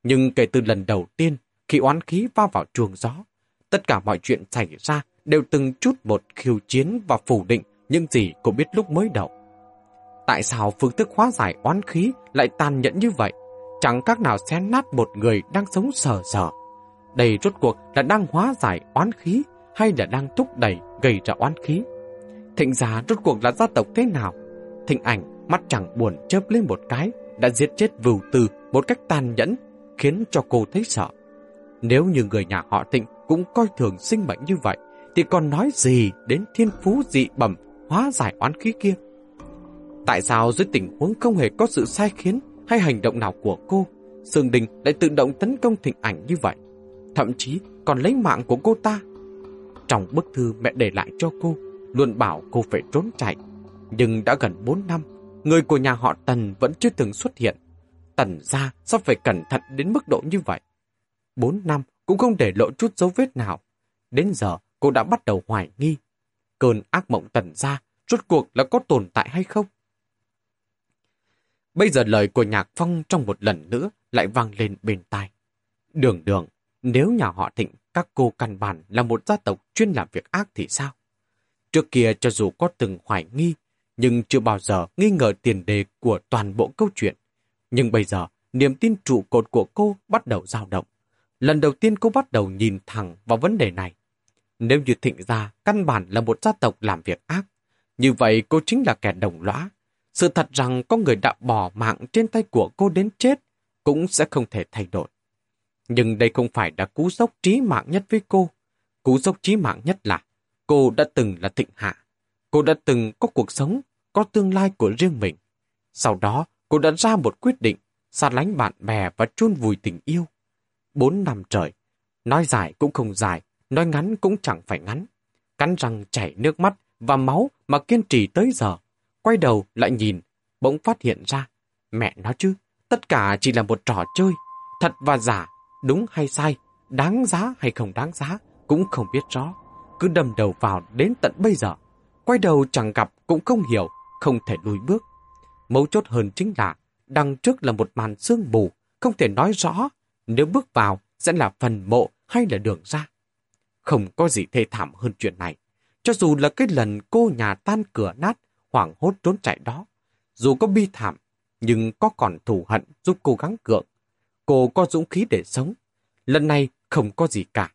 Nhưng kể từ lần đầu tiên, khi oán khí va vào chuồng gió, tất cả mọi chuyện xảy ra đều từng chút một khiêu chiến và phủ định những gì cô biết lúc mới đầu. Tại sao phương thức hóa giải oán khí lại tàn nhẫn như vậy? Chẳng các nào xé nát một người đang sống sờ sờ. Đây rốt cuộc là đang hóa giải oán khí hay là đang thúc đẩy gây ra oán khí? Thịnh giá rốt cuộc là gia tộc thế nào? Thịnh ảnh mắt chẳng buồn chớp lên một cái đã giết chết vưu tư một cách tàn nhẫn khiến cho cô thấy sợ. Nếu như người nhà họ Thịnh cũng coi thường sinh mệnh như vậy thì còn nói gì đến thiên phú dị bẩm hóa giải oán khí kia? Tại sao dưới tình huống không hề có sự sai khiến hay hành động nào của cô, Sương Đình lại tự động tấn công thịnh ảnh như vậy? Thậm chí còn lấy mạng của cô ta. Trong bức thư mẹ để lại cho cô, luôn bảo cô phải trốn chạy. Nhưng đã gần 4 năm, người của nhà họ Tần vẫn chưa từng xuất hiện. Tần ra sao phải cẩn thận đến mức độ như vậy? Bốn năm cũng không để lộ chút dấu vết nào. Đến giờ cô đã bắt đầu hoài nghi. Cơn ác mộng tần ra rốt cuộc là có tồn tại hay không? Bây giờ lời của Nhạc Phong trong một lần nữa lại vang lên bên tai. Đường đường, nếu nhà họ thịnh các cô căn bản là một gia tộc chuyên làm việc ác thì sao? Trước kia cho dù có từng hoài nghi, nhưng chưa bao giờ nghi ngờ tiền đề của toàn bộ câu chuyện. Nhưng bây giờ, niềm tin trụ cột của cô bắt đầu dao động. Lần đầu tiên cô bắt đầu nhìn thẳng vào vấn đề này. Nếu như thịnh gia căn bản là một gia tộc làm việc ác, như vậy cô chính là kẻ đồng lõa. Sự thật rằng có người đã bỏ mạng trên tay của cô đến chết cũng sẽ không thể thay đổi. Nhưng đây không phải là cú sốc trí mạng nhất với cô. Cú sốc trí mạng nhất là cô đã từng là thịnh hạ. Cô đã từng có cuộc sống, có tương lai của riêng mình. Sau đó, cô đã ra một quyết định xa lánh bạn bè và chôn vùi tình yêu. Bốn năm trời, nói dài cũng không dài, nói ngắn cũng chẳng phải ngắn. Cắn răng chảy nước mắt và máu mà kiên trì tới giờ. Quay đầu lại nhìn, bỗng phát hiện ra. Mẹ nó chứ, tất cả chỉ là một trò chơi. Thật và giả, đúng hay sai, đáng giá hay không đáng giá, cũng không biết rõ. Cứ đâm đầu vào đến tận bây giờ. Quay đầu chẳng gặp cũng không hiểu, không thể lùi bước. Mấu chốt hơn chính là, đằng trước là một màn sương mù, không thể nói rõ. Nếu bước vào, sẽ là phần mộ hay là đường ra. Không có gì thê thảm hơn chuyện này. Cho dù là cái lần cô nhà tan cửa nát, hoảng hốt trốn chạy đó. Dù có bi thảm, nhưng có còn thù hận giúp cô gắng gượng. Cô có dũng khí để sống. Lần này không có gì cả.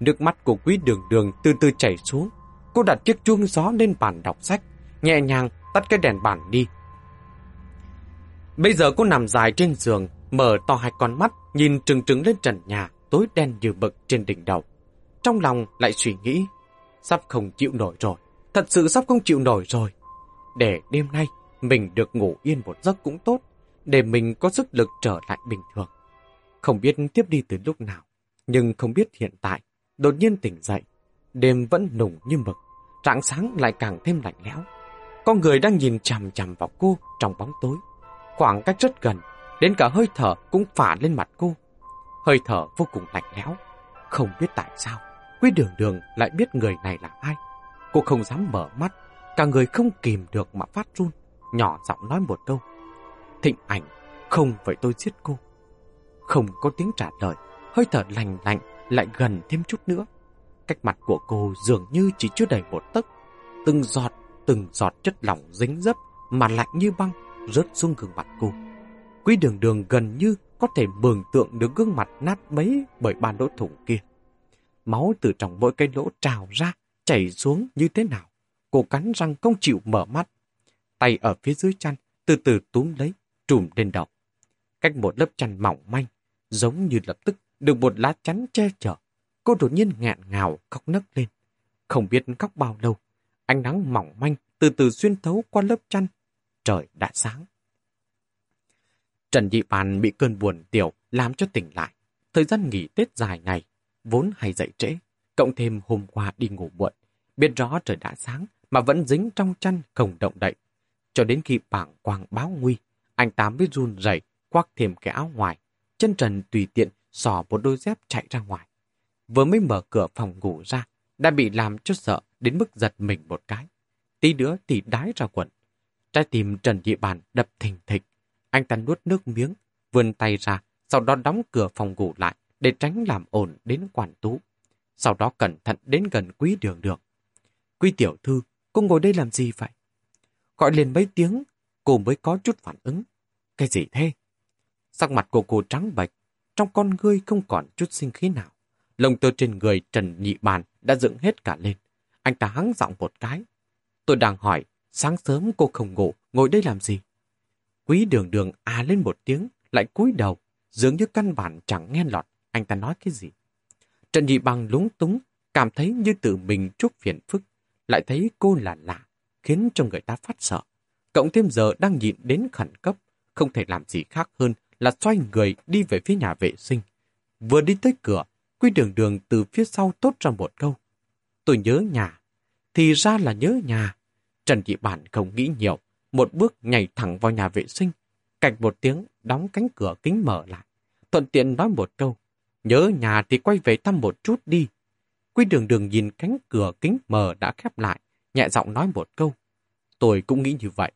Nước mắt của quý đường đường từ từ chảy xuống. Cô đặt chiếc chuông gió lên bàn đọc sách, nhẹ nhàng tắt cái đèn bàn đi. Bây giờ cô nằm dài trên giường, mở to hai con mắt, nhìn trừng trừng lên trần nhà, tối đen như bực trên đỉnh đầu. Trong lòng lại suy nghĩ, sắp không chịu nổi rồi, thật sự sắp không chịu nổi rồi. Để đêm nay mình được ngủ yên một giấc cũng tốt, để mình có sức lực trở lại bình thường. Không biết tiếp đi từ lúc nào, nhưng không biết hiện tại, đột nhiên tỉnh dậy, đêm vẫn nùng như mực, rạng sáng lại càng thêm lạnh lẽo. Con người đang nhìn chằm chằm vào cô trong bóng tối, khoảng cách rất gần, đến cả hơi thở cũng phả lên mặt cô. Hơi thở vô cùng lạnh lẽo, không biết tại sao, Quý đường đường lại biết người này là ai. Cô không dám mở mắt, cả người không kìm được mà phát run, nhỏ giọng nói một câu. Thịnh ảnh, không phải tôi giết cô. Không có tiếng trả lời, hơi thở lành lạnh lại gần thêm chút nữa. Cách mặt của cô dường như chỉ chưa đầy một tấc. Từng giọt, từng giọt chất lỏng dính dấp mà lạnh như băng rớt xuống gương mặt cô. Quý đường đường gần như có thể mường tượng được gương mặt nát bấy bởi ba lỗ thủng kia. Máu từ trong mỗi cái lỗ trào ra, chảy xuống như thế nào. Cô cắn răng không chịu mở mắt. Tay ở phía dưới chăn, từ từ túm lấy, trùm lên đầu. Cách một lớp chăn mỏng manh, giống như lập tức được một lá chắn che chở. Cô đột nhiên ngạn ngào khóc nấc lên. Không biết khóc bao lâu, ánh nắng mỏng manh từ từ xuyên thấu qua lớp chăn. Trời đã sáng. Trần Dị Bàn bị cơn buồn tiểu làm cho tỉnh lại. Thời gian nghỉ Tết dài ngày, vốn hay dậy trễ, cộng thêm hôm qua đi ngủ muộn. Biết rõ trời đã sáng mà vẫn dính trong chăn không động đậy. Cho đến khi bảng quang báo nguy, anh Tám mới run rẩy khoác thêm cái áo ngoài, chân trần tùy tiện xỏ một đôi dép chạy ra ngoài. Vừa mới mở cửa phòng ngủ ra, đã bị làm cho sợ đến mức giật mình một cái. Tí nữa thì đái ra quần. Trái tim Trần địa Bàn đập thình thịch. Anh ta nuốt nước miếng, vươn tay ra, sau đó đóng cửa phòng ngủ lại để tránh làm ổn đến quản tú. Sau đó cẩn thận đến gần quý đường đường. Quý tiểu thư, cô ngồi đây làm gì vậy? Gọi liền mấy tiếng, cô mới có chút phản ứng. Cái gì thế? Sắc mặt của cô trắng bệch, trong con ngươi không còn chút sinh khí nào. Lông tơ trên người Trần Nhị Bàn đã dựng hết cả lên. Anh ta hắng giọng một cái. Tôi đang hỏi, sáng sớm cô không ngủ, ngồi đây làm gì? Quý đường đường à lên một tiếng, lại cúi đầu, dường như căn bản chẳng nghe lọt anh ta nói cái gì. Trần Nhị Bằng lúng túng, cảm thấy như tự mình chút phiền phức, lại thấy cô là lạ, khiến cho người ta phát sợ. Cộng thêm giờ đang nhịn đến khẩn cấp, không thể làm gì khác hơn là xoay người đi về phía nhà vệ sinh. Vừa đi tới cửa, Quy đường đường từ phía sau tốt ra một câu. Tôi nhớ nhà. Thì ra là nhớ nhà. Trần Dị Bản không nghĩ nhiều, một bước nhảy thẳng vào nhà vệ sinh. Cạch một tiếng, đóng cánh cửa kính mở lại. Thuận tiện nói một câu. Nhớ nhà thì quay về thăm một chút đi. Quy đường đường nhìn cánh cửa kính mờ đã khép lại, nhẹ giọng nói một câu. Tôi cũng nghĩ như vậy.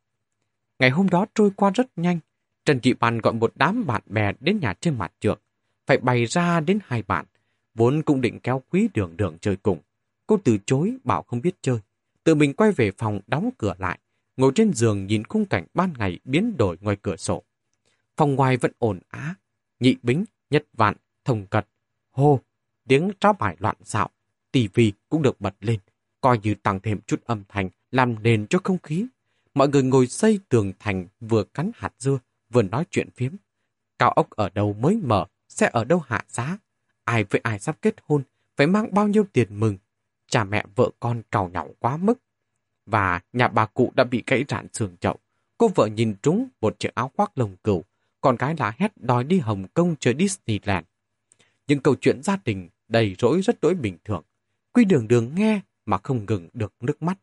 Ngày hôm đó trôi qua rất nhanh. Trần Thị Bàn gọi một đám bạn bè đến nhà trên mặt trượng, Phải bày ra đến hai bạn. Vốn cũng định kéo quý đường đường chơi cùng. Cô từ chối bảo không biết chơi. Tự mình quay về phòng đóng cửa lại. Ngồi trên giường nhìn khung cảnh ban ngày biến đổi ngoài cửa sổ. Phòng ngoài vẫn ồn á. Nhị bính, nhất vạn, thông cật. Hô, tiếng tráo bài loạn xạo, tivi cũng được bật lên, coi như tăng thêm chút âm thanh, làm nền cho không khí. Mọi người ngồi xây tường thành vừa cắn hạt dưa, vừa nói chuyện phiếm. Cao ốc ở đâu mới mở, sẽ ở đâu hạ giá. Ai với ai sắp kết hôn, phải mang bao nhiêu tiền mừng. Cha mẹ vợ con trào nhạo quá mức. Và nhà bà cụ đã bị gãy rạn sườn chậu. Cô vợ nhìn trúng một chiếc áo khoác lồng cừu, con gái lá hét đòi đi Hồng Kông chơi Disneyland. Những câu chuyện gia đình đầy rỗi rất đối bình thường. Quy đường đường nghe mà không ngừng được nước mắt.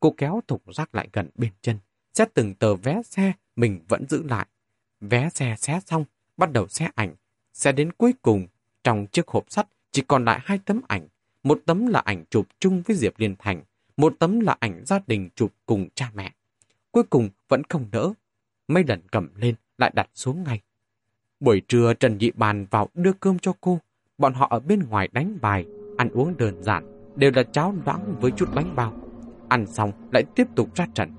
Cô kéo thùng rác lại gần bên chân, xét từng tờ vé xe mình vẫn giữ lại. Vé xe xé xong, bắt đầu xé ảnh. Xe đến cuối cùng, trong chiếc hộp sắt chỉ còn lại hai tấm ảnh. Một tấm là ảnh chụp chung với Diệp Liên Thành, một tấm là ảnh gia đình chụp cùng cha mẹ. Cuối cùng vẫn không nỡ. Mấy lần cầm lên, lại đặt xuống ngay. Buổi trưa Trần Nhị Bàn vào đưa cơm cho cô. Bọn họ ở bên ngoài đánh bài, ăn uống đơn giản, đều là cháo loãng với chút bánh bao. Ăn xong lại tiếp tục ra trận.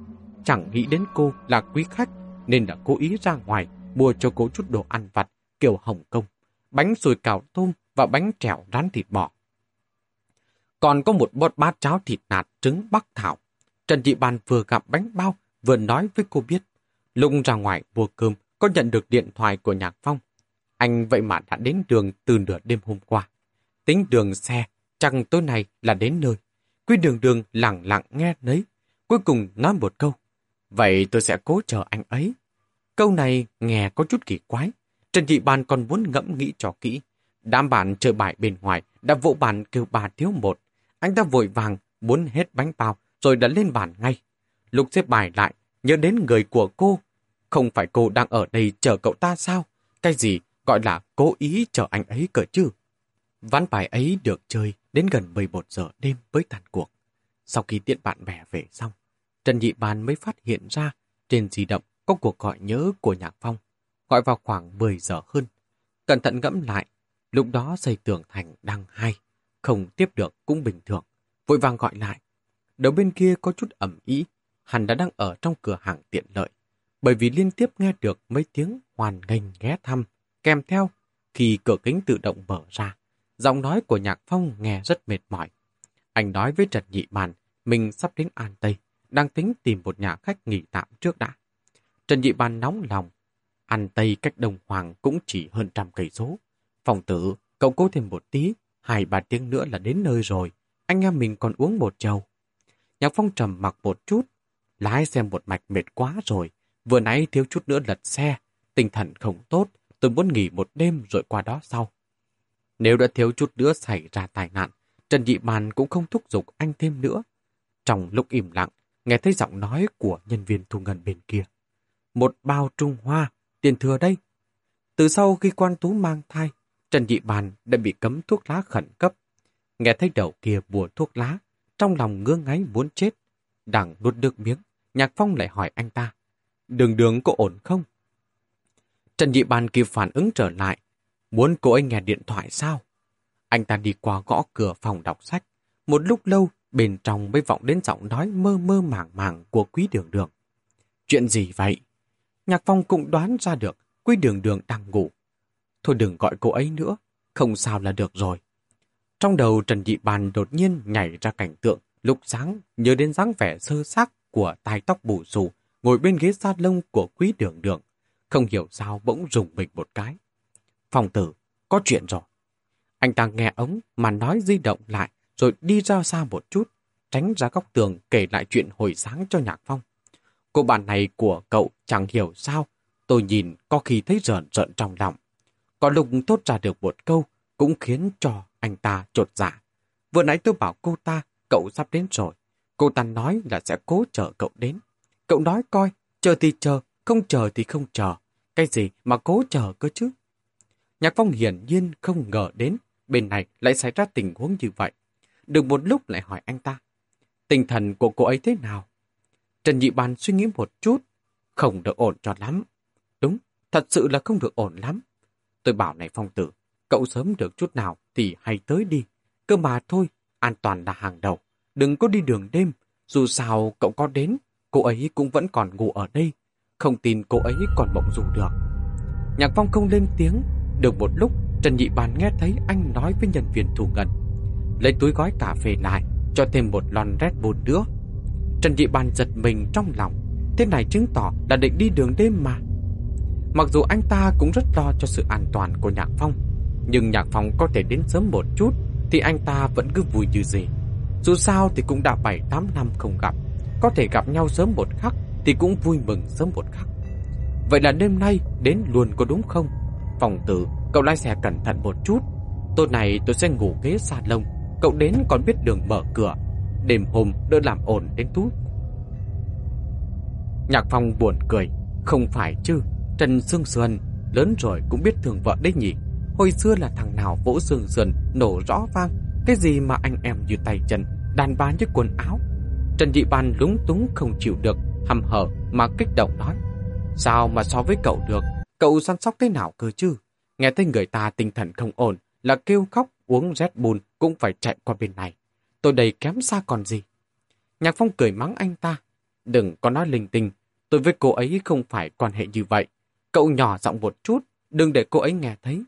Chẳng nghĩ đến cô là quý khách, nên đã cố ý ra ngoài mua cho cô chút đồ ăn vặt kiểu Hồng Kông, bánh sùi cào tôm và bánh trẻo rán thịt bò. Còn có một bột bát cháo thịt nạt trứng bắc thảo. Trần Thị Bàn vừa gặp bánh bao, vừa nói với cô biết. lùng ra ngoài mua cơm, có nhận được điện thoại của Nhạc Phong. Anh vậy mà đã đến đường từ nửa đêm hôm qua. Tính đường xe, chẳng tối nay là đến nơi. Quy đường đường lặng lặng nghe nấy. Cuối cùng nói một câu. Vậy tôi sẽ cố chờ anh ấy. Câu này nghe có chút kỳ quái. Trần Thị Bàn còn muốn ngẫm nghĩ cho kỹ. Đám bạn chơi bài bên ngoài đã vỗ bàn kêu bà thiếu một. Anh ta vội vàng muốn hết bánh bao rồi đã lên bàn ngay. Lúc xếp bài lại, nhớ đến người của cô. Không phải cô đang ở đây chờ cậu ta sao? Cái gì gọi là cố ý chờ anh ấy cỡ chứ? Ván bài ấy được chơi đến gần 11 giờ đêm với tàn cuộc. Sau khi tiện bạn bè về xong, Trần Nhị Bàn mới phát hiện ra trên di động có cuộc gọi nhớ của Nhạc Phong, gọi vào khoảng 10 giờ hơn. Cẩn thận ngẫm lại, lúc đó xây tường thành đang hay, không tiếp được cũng bình thường. Vội vàng gọi lại. Đầu bên kia có chút ẩm ý, hắn đã đang ở trong cửa hàng tiện lợi. Bởi vì liên tiếp nghe được mấy tiếng hoàn nghênh ghé thăm, kèm theo khi cửa kính tự động mở ra. Giọng nói của Nhạc Phong nghe rất mệt mỏi. Anh nói với Trần Nhị Màn, mình sắp đến An Tây, đang tính tìm một nhà khách nghỉ tạm trước đã. Trần Nhị Bàn nóng lòng. An Tây cách Đông Hoàng cũng chỉ hơn trăm cây số. Phòng tử, cậu cố thêm một tí, hai ba tiếng nữa là đến nơi rồi. Anh em mình còn uống một chầu. Nhạc Phong trầm mặc một chút. Lái xe một mạch mệt quá rồi. Vừa nãy thiếu chút nữa lật xe. Tinh thần không tốt. Tôi muốn nghỉ một đêm rồi qua đó sau. Nếu đã thiếu chút nữa xảy ra tai nạn, Trần Dị Bàn cũng không thúc giục anh thêm nữa. Trong lúc im lặng, nghe thấy giọng nói của nhân viên thu ngân bên kia. Một bao Trung Hoa, tiền thừa đây. Từ sau khi quan tú mang thai, Trần dị Bàn đã bị cấm thuốc lá khẩn cấp. Nghe thấy đầu kia bùa thuốc lá, trong lòng ngứa ngáy muốn chết. Đảng nuốt nước miếng, Nhạc Phong lại hỏi anh ta. Đường đường có ổn không? Trần dị Bàn kịp phản ứng trở lại. Muốn cô ấy nghe điện thoại sao? Anh ta đi qua gõ cửa phòng đọc sách. Một lúc lâu, bên trong mới vọng đến giọng nói mơ mơ màng màng của quý đường đường. Chuyện gì vậy? Nhạc Phong cũng đoán ra được quý đường đường đang ngủ. Thôi đừng gọi cô ấy nữa, không sao là được rồi. Trong đầu Trần Dị Bàn đột nhiên nhảy ra cảnh tượng lúc sáng nhớ đến dáng vẻ sơ xác của tai tóc bù xù ngồi bên ghế sa lông của quý đường đường. Không hiểu sao bỗng rùng mình một cái. Phòng tử, có chuyện rồi. Anh ta nghe ống mà nói di động lại rồi đi ra xa một chút, tránh ra góc tường kể lại chuyện hồi sáng cho Nhạc Phong. Cô bạn này của cậu chẳng hiểu sao, tôi nhìn có khi thấy rợn rợn trong lòng. Có lúc thốt ra được một câu cũng khiến cho anh ta trột dạ. Vừa nãy tôi bảo cô ta, cậu sắp đến rồi. Cô ta nói là sẽ cố chờ cậu đến. Cậu nói coi, chờ thì chờ, không chờ thì không chờ. Cái gì mà cố chờ cơ chứ? Nhạc Phong hiển nhiên không ngờ đến bên này lại xảy ra tình huống như vậy. Được một lúc lại hỏi anh ta, tinh thần của cô ấy thế nào? Trần Nhị Bàn suy nghĩ một chút, không được ổn cho lắm. Đúng, thật sự là không được ổn lắm. Tôi bảo này phong tử, cậu sớm được chút nào thì hay tới đi. Cơ mà thôi, an toàn là hàng đầu. Đừng có đi đường đêm, dù sao cậu có đến, cô ấy cũng vẫn còn ngủ ở đây. Không tin cô ấy còn mộng dù được. Nhạc Phong không lên tiếng, được một lúc Trần Nhị Bàn nghe thấy anh nói với nhân viên thủ ngân. Lấy túi gói cà phê lại, cho thêm một lon Red Bull nữa. Trần Dị Bàn giật mình trong lòng. Thế này chứng tỏ là định đi đường đêm mà. Mặc dù anh ta cũng rất lo cho sự an toàn của Nhạc Phong, nhưng Nhạc Phong có thể đến sớm một chút thì anh ta vẫn cứ vui như gì. Dù sao thì cũng đã 7-8 năm không gặp, có thể gặp nhau sớm một khắc thì cũng vui mừng sớm một khắc. Vậy là đêm nay đến luôn có đúng không? Phòng tử, cậu lái xe cẩn thận một chút. Tối này tôi sẽ ngủ ghế salon, cậu đến còn biết đường mở cửa. Đêm hôm đỡ làm ổn đến tú. Nhạc Phong buồn cười, không phải chứ. Trần Sương Xuân lớn rồi cũng biết thương vợ đấy nhỉ. Hồi xưa là thằng nào vỗ Sương Sườn nổ rõ vang, cái gì mà anh em như tay chân, đàn bà như quần áo. Trần Dị Ban lúng túng không chịu được, hầm hở mà kích động nói. Sao mà so với cậu được? Cậu săn sóc thế nào cơ chứ? Nghe thấy người ta tinh thần không ổn, là kêu khóc uống Red Bull cũng phải chạy qua bên này. Tôi đầy kém xa còn gì. Nhạc Phong cười mắng anh ta. Đừng có nói linh tinh, tôi với cô ấy không phải quan hệ như vậy. Cậu nhỏ giọng một chút, đừng để cô ấy nghe thấy.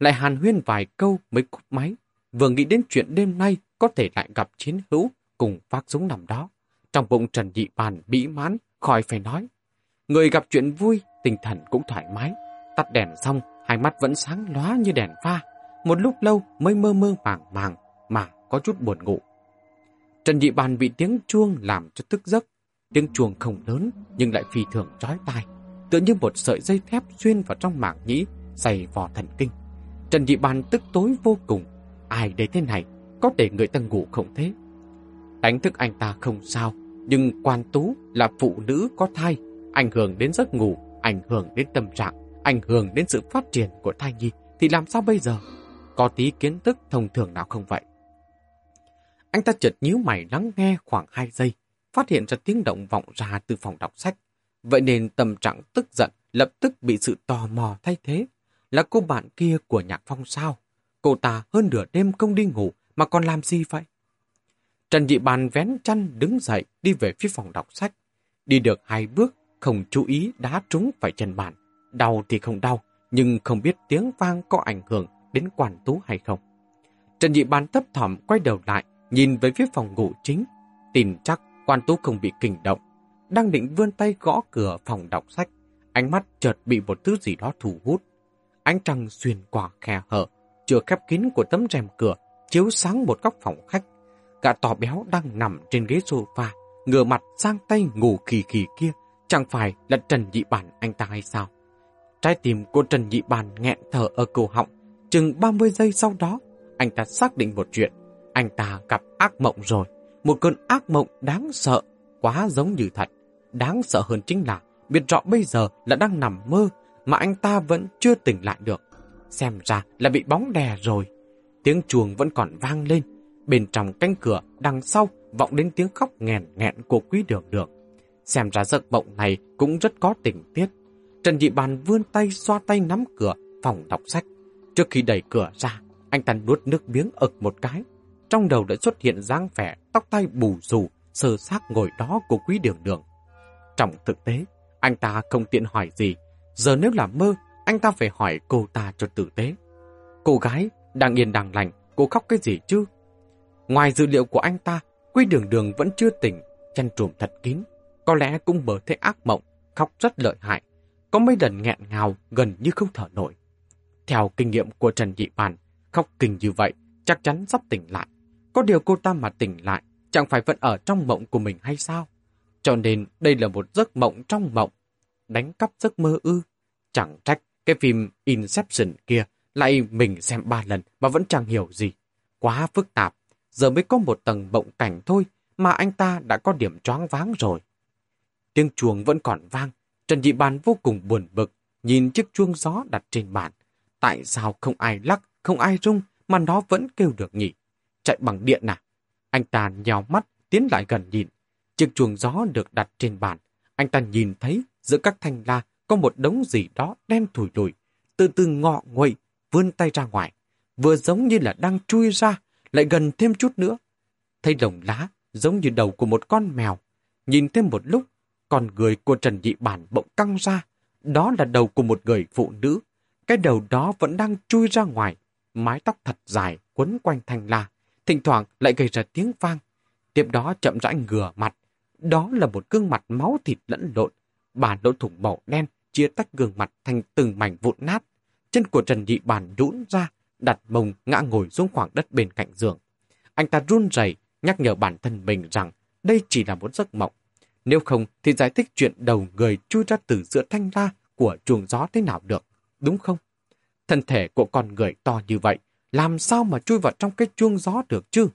Lại hàn huyên vài câu mới cúp máy. Vừa nghĩ đến chuyện đêm nay có thể lại gặp chiến hữu cùng phát súng nằm đó. Trong bụng Trần Dị Bàn bĩ mãn, khỏi phải nói. Người gặp chuyện vui, tinh thần cũng thoải mái. Tắt đèn xong, hai mắt vẫn sáng lóa như đèn pha. Một lúc lâu mới mơ mơ màng màng mà có chút buồn ngủ. Trần Dị Bàn bị tiếng chuông làm cho thức giấc. Tiếng chuông không lớn nhưng lại phi thường trói tai. Tựa như một sợi dây thép xuyên vào trong mảng nhĩ, dày vò thần kinh. Trần Dị Bàn tức tối vô cùng. Ai để thế này, có để người ta ngủ không thế? Đánh thức anh ta không sao, nhưng quan tú là phụ nữ có thai, ảnh hưởng đến giấc ngủ, ảnh hưởng đến tâm trạng, ảnh hưởng đến sự phát triển của thai nhi, thì làm sao bây giờ? Có tí kiến thức thông thường nào không vậy? Anh ta chợt nhíu mày lắng nghe khoảng 2 giây, phát hiện ra tiếng động vọng ra từ phòng đọc sách. Vậy nên tâm trạng tức giận lập tức bị sự tò mò thay thế. Là cô bạn kia của Nhạc Phong sao? Cô ta hơn nửa đêm không đi ngủ mà còn làm gì vậy? Trần Dị Bàn vén chăn đứng dậy đi về phía phòng đọc sách. Đi được hai bước, không chú ý đá trúng phải chân bàn. Đau thì không đau, nhưng không biết tiếng vang có ảnh hưởng đến quản tú hay không. Trần Dị Bàn thấp thỏm quay đầu lại, nhìn về phía phòng ngủ chính. Tin chắc quan tú không bị kinh động. Đang định vươn tay gõ cửa phòng đọc sách. Ánh mắt chợt bị một thứ gì đó thu hút. Ánh trăng xuyên qua khe hở, chưa khép kín của tấm rèm cửa, chiếu sáng một góc phòng khách Gã tỏ béo đang nằm trên ghế sofa, ngửa mặt sang tay ngủ kỳ kỳ kia, chẳng phải là Trần Nhị Bản anh ta hay sao? Trái tim của Trần Nhị Bản nghẹn thở ở cổ họng, chừng 30 giây sau đó, anh ta xác định một chuyện, anh ta gặp ác mộng rồi, một cơn ác mộng đáng sợ, quá giống như thật. Đáng sợ hơn chính là biết rõ bây giờ là đang nằm mơ mà anh ta vẫn chưa tỉnh lại được. Xem ra là bị bóng đè rồi. Tiếng chuồng vẫn còn vang lên, Bên trong cánh cửa đằng sau vọng đến tiếng khóc nghẹn nghẹn của quý đường đường. Xem ra giấc mộng này cũng rất có tình tiết. Trần Dị Bàn vươn tay xoa tay nắm cửa phòng đọc sách. Trước khi đẩy cửa ra, anh ta nuốt nước miếng ực một cái. Trong đầu đã xuất hiện dáng vẻ tóc tay bù rù, sơ xác ngồi đó của quý đường đường. Trong thực tế, anh ta không tiện hỏi gì. Giờ nếu là mơ, anh ta phải hỏi cô ta cho tử tế. Cô gái đang yên đang lành, cô khóc cái gì chứ? Ngoài dữ liệu của anh ta, quý Đường Đường vẫn chưa tỉnh, chăn trùm thật kín. Có lẽ cũng mở thấy ác mộng, khóc rất lợi hại. Có mấy lần nghẹn ngào, gần như không thở nổi. Theo kinh nghiệm của Trần dị Bàn, khóc kinh như vậy, chắc chắn sắp tỉnh lại. Có điều cô ta mà tỉnh lại, chẳng phải vẫn ở trong mộng của mình hay sao? Cho nên đây là một giấc mộng trong mộng. Đánh cắp giấc mơ ư. Chẳng trách cái phim Inception kia lại mình xem ba lần mà vẫn chẳng hiểu gì. Quá phức tạp, giờ mới có một tầng mộng cảnh thôi mà anh ta đã có điểm choáng váng rồi. Tiếng chuông vẫn còn vang, Trần Dị Bàn vô cùng buồn bực, nhìn chiếc chuông gió đặt trên bàn. Tại sao không ai lắc, không ai rung mà nó vẫn kêu được nhỉ? Chạy bằng điện à? Anh ta nhào mắt, tiến lại gần nhìn. Chiếc chuồng gió được đặt trên bàn. Anh ta nhìn thấy giữa các thanh la có một đống gì đó đen thủi lùi, từ từ ngọ nguậy, vươn tay ra ngoài. Vừa giống như là đang chui ra lại gần thêm chút nữa. Thấy lồng lá giống như đầu của một con mèo. Nhìn thêm một lúc, con người của Trần Nhị Bản bỗng căng ra. Đó là đầu của một người phụ nữ. cái đầu đó vẫn đang chui ra ngoài, mái tóc thật dài quấn quanh thanh la, thỉnh thoảng lại gây ra tiếng vang. Tiếp đó chậm rãi ngửa mặt, đó là một gương mặt máu thịt lẫn lộn, Bàn lỗ thủng màu đen chia tách gương mặt thành từng mảnh vụn nát. Chân của Trần Nhị Bàn đũn ra, đặt mông ngã ngồi xuống khoảng đất bên cạnh giường. Anh ta run rẩy nhắc nhở bản thân mình rằng đây chỉ là một giấc mộng. Nếu không thì giải thích chuyện đầu người chui ra từ giữa thanh la của chuồng gió thế nào được, đúng không? Thân thể của con người to như vậy, làm sao mà chui vào trong cái chuông gió được chứ?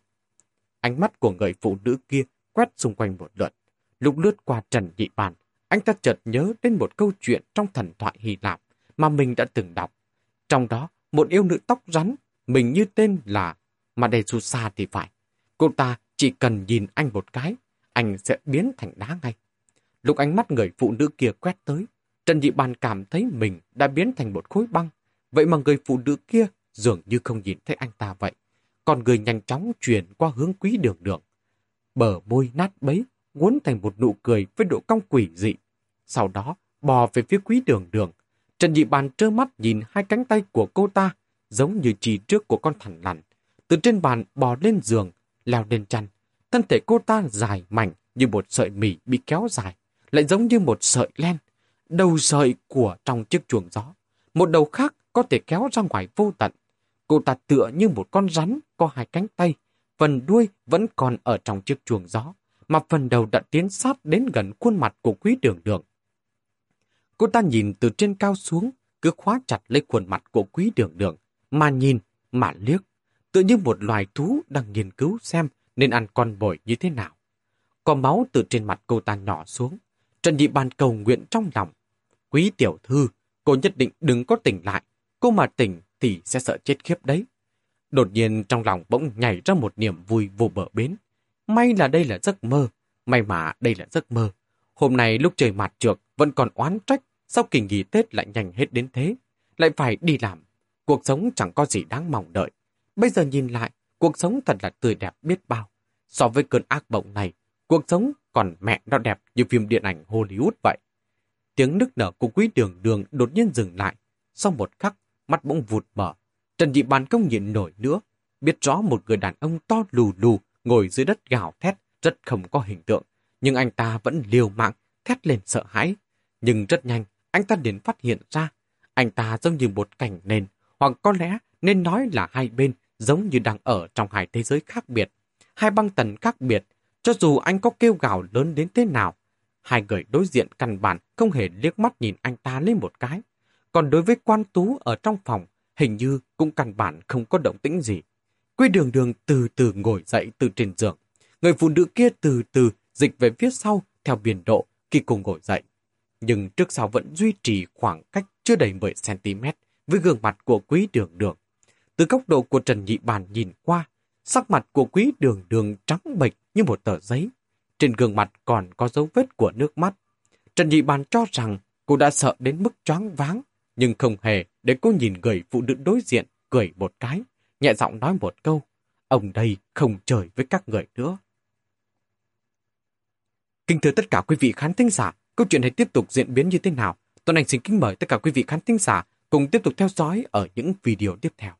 Ánh mắt của người phụ nữ kia quét xung quanh một lượt. Lúc lướt qua Trần Nhị Bàn, anh ta chợt nhớ đến một câu chuyện trong thần thoại Hy Lạp mà mình đã từng đọc. Trong đó, một yêu nữ tóc rắn, mình như tên là Madesusa thì phải. Cô ta chỉ cần nhìn anh một cái, anh sẽ biến thành đá ngay. Lúc ánh mắt người phụ nữ kia quét tới, Trần Nhị Bàn cảm thấy mình đã biến thành một khối băng. Vậy mà người phụ nữ kia dường như không nhìn thấy anh ta vậy. Còn người nhanh chóng chuyển qua hướng quý đường đường. Bờ môi nát bấy, muốn thành một nụ cười với độ cong quỷ dị. Sau đó, bò về phía quý đường đường. Trần Nhị Bàn trơ mắt nhìn hai cánh tay của cô ta, giống như chỉ trước của con thằn lằn. Từ trên bàn bò lên giường, leo lên chăn. Thân thể cô ta dài mảnh như một sợi mì bị kéo dài, lại giống như một sợi len. Đầu sợi của trong chiếc chuồng gió. Một đầu khác có thể kéo ra ngoài vô tận. Cô ta tựa như một con rắn có hai cánh tay, phần đuôi vẫn còn ở trong chiếc chuồng gió, mà phần đầu đã tiến sát đến gần khuôn mặt của quý đường đường. Cô ta nhìn từ trên cao xuống, cứ khóa chặt lấy khuôn mặt của quý đường đường, mà nhìn, mà liếc, tự như một loài thú đang nghiên cứu xem nên ăn con bồi như thế nào. Có máu từ trên mặt cô ta nhỏ xuống, Trần Nhị Bàn cầu nguyện trong lòng. Quý tiểu thư, cô nhất định đừng có tỉnh lại, cô mà tỉnh thì sẽ sợ chết khiếp đấy. Đột nhiên trong lòng bỗng nhảy ra một niềm vui vô bờ bến. May là đây là giấc mơ, may mà đây là giấc mơ. Hôm nay lúc trời mặt trượt vẫn còn oán trách, sau kỳ nghỉ Tết lại nhanh hết đến thế. Lại phải đi làm. Cuộc sống chẳng có gì đáng mong đợi. Bây giờ nhìn lại, cuộc sống thật là tươi đẹp biết bao. So với cơn ác bộng này, cuộc sống còn mẹ nó đẹp như phim điện ảnh Hollywood vậy. Tiếng nức nở của quý đường đường đột nhiên dừng lại. Sau một khắc, mắt bỗng vụt mở. Trần Dị Bàn không nhịn nổi nữa. Biết rõ một người đàn ông to lù lù ngồi dưới đất gào thét rất không có hình tượng. Nhưng anh ta vẫn liều mạng thét lên sợ hãi. Nhưng rất nhanh, anh ta đến phát hiện ra. Anh ta giống như một cảnh nền, hoặc có lẽ nên nói là hai bên giống như đang ở trong hai thế giới khác biệt. Hai băng tần khác biệt, cho dù anh có kêu gào lớn đến thế nào. Hai người đối diện căn bản không hề liếc mắt nhìn anh ta lên một cái. Còn đối với quan tú ở trong phòng, hình như cũng căn bản không có động tĩnh gì. Quy đường đường từ từ ngồi dậy từ trên giường. Người phụ nữ kia từ từ dịch về phía sau theo biên độ khi cùng ngồi dậy. Nhưng trước sau vẫn duy trì khoảng cách chưa đầy 10cm với gương mặt của quý đường đường. Từ góc độ của Trần Nhị Bàn nhìn qua, sắc mặt của quý đường đường trắng bệch như một tờ giấy. Trên gương mặt còn có dấu vết của nước mắt. Trần Nhị Bàn cho rằng cô đã sợ đến mức choáng váng, nhưng không hề để cô nhìn người phụ nữ đối diện cười một cái, nhẹ giọng nói một câu, ông đây không chơi với các người nữa. Kính thưa tất cả quý vị khán thính giả, câu chuyện hãy tiếp tục diễn biến như thế nào? Tuấn Anh xin kính mời tất cả quý vị khán thính giả cùng tiếp tục theo dõi ở những video tiếp theo.